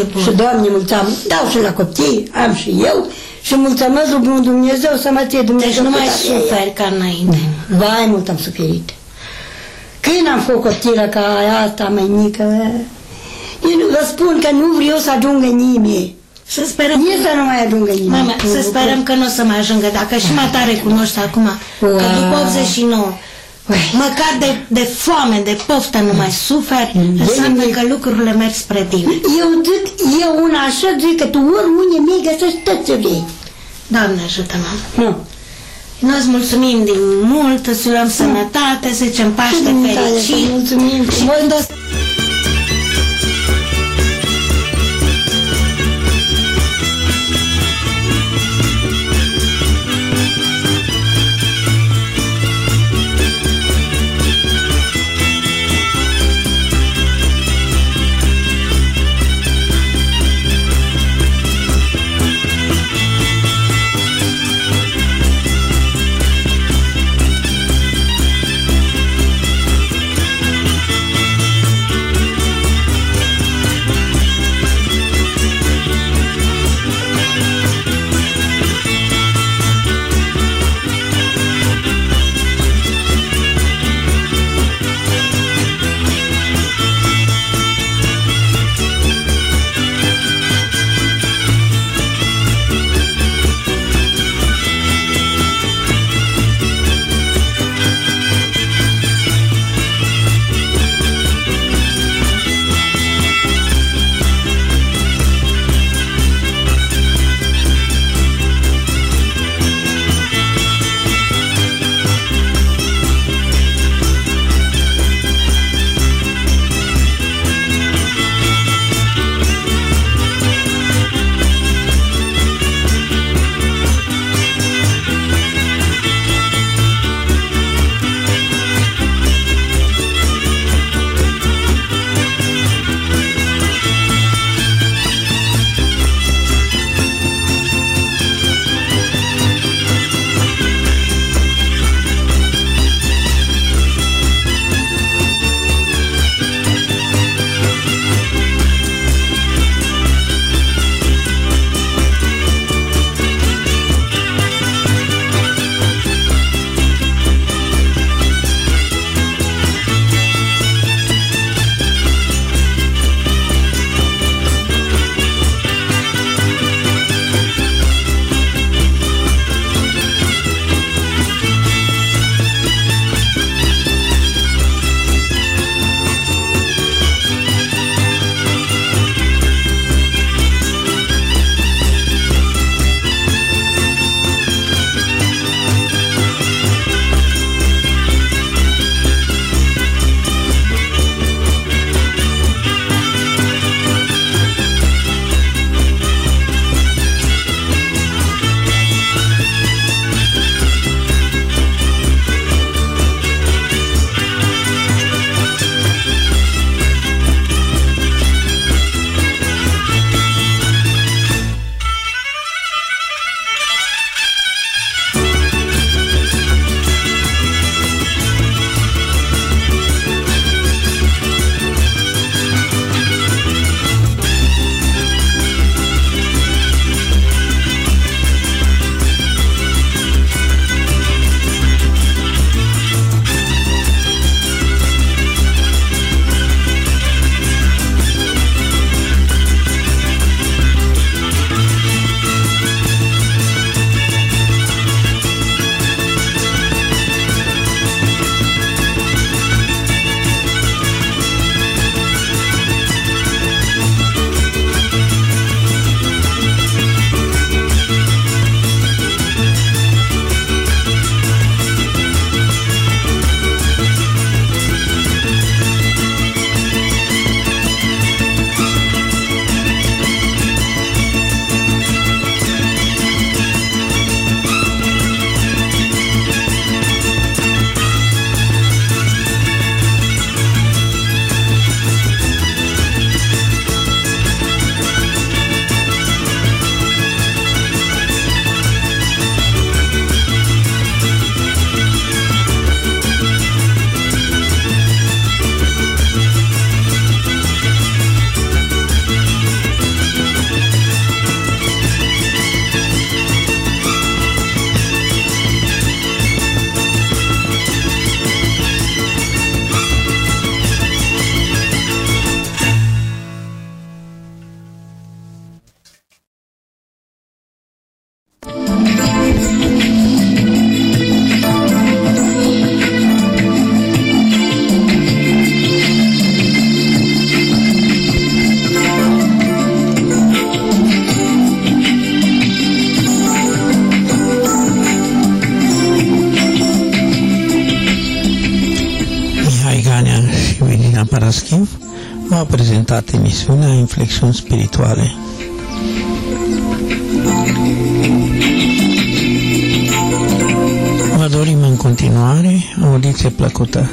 E bun. Și Doamne, mulțumesc, dau și la copii, am și eu și mulțumesc lui Dumnezeu să mă ție Dumnezeu. Deci nu pe mai toate ele. suferi ca înainte. Vai, mult am suferit. Când am făcut copilă ca asta mai mică, eu nu vă spun că nu vreau să ajungă nimeni. Să sperăm, Nici să nu mai ajungă nimeni. mama, să sperăm că nu o să mai ajungă. Dacă și mai tare cunoști acum, că Wow. după 89, Ui. măcar de, de foame, de poftă nu mai suferi, înseamnă nimic. că lucrurile merg spre bine. Eu zic, eu una așa zic că tu oriunde mi găsești tot ce vrei. Doamne ajută-mă. Nu. Noi îți mulțumim din mult, îți luăm sănătate, să zicem Paște Sănătate, fericit. mulțumim. Și prezentat emisiunea Inflexiuni Spirituale. Vă dorim în continuare o audiție plăcută.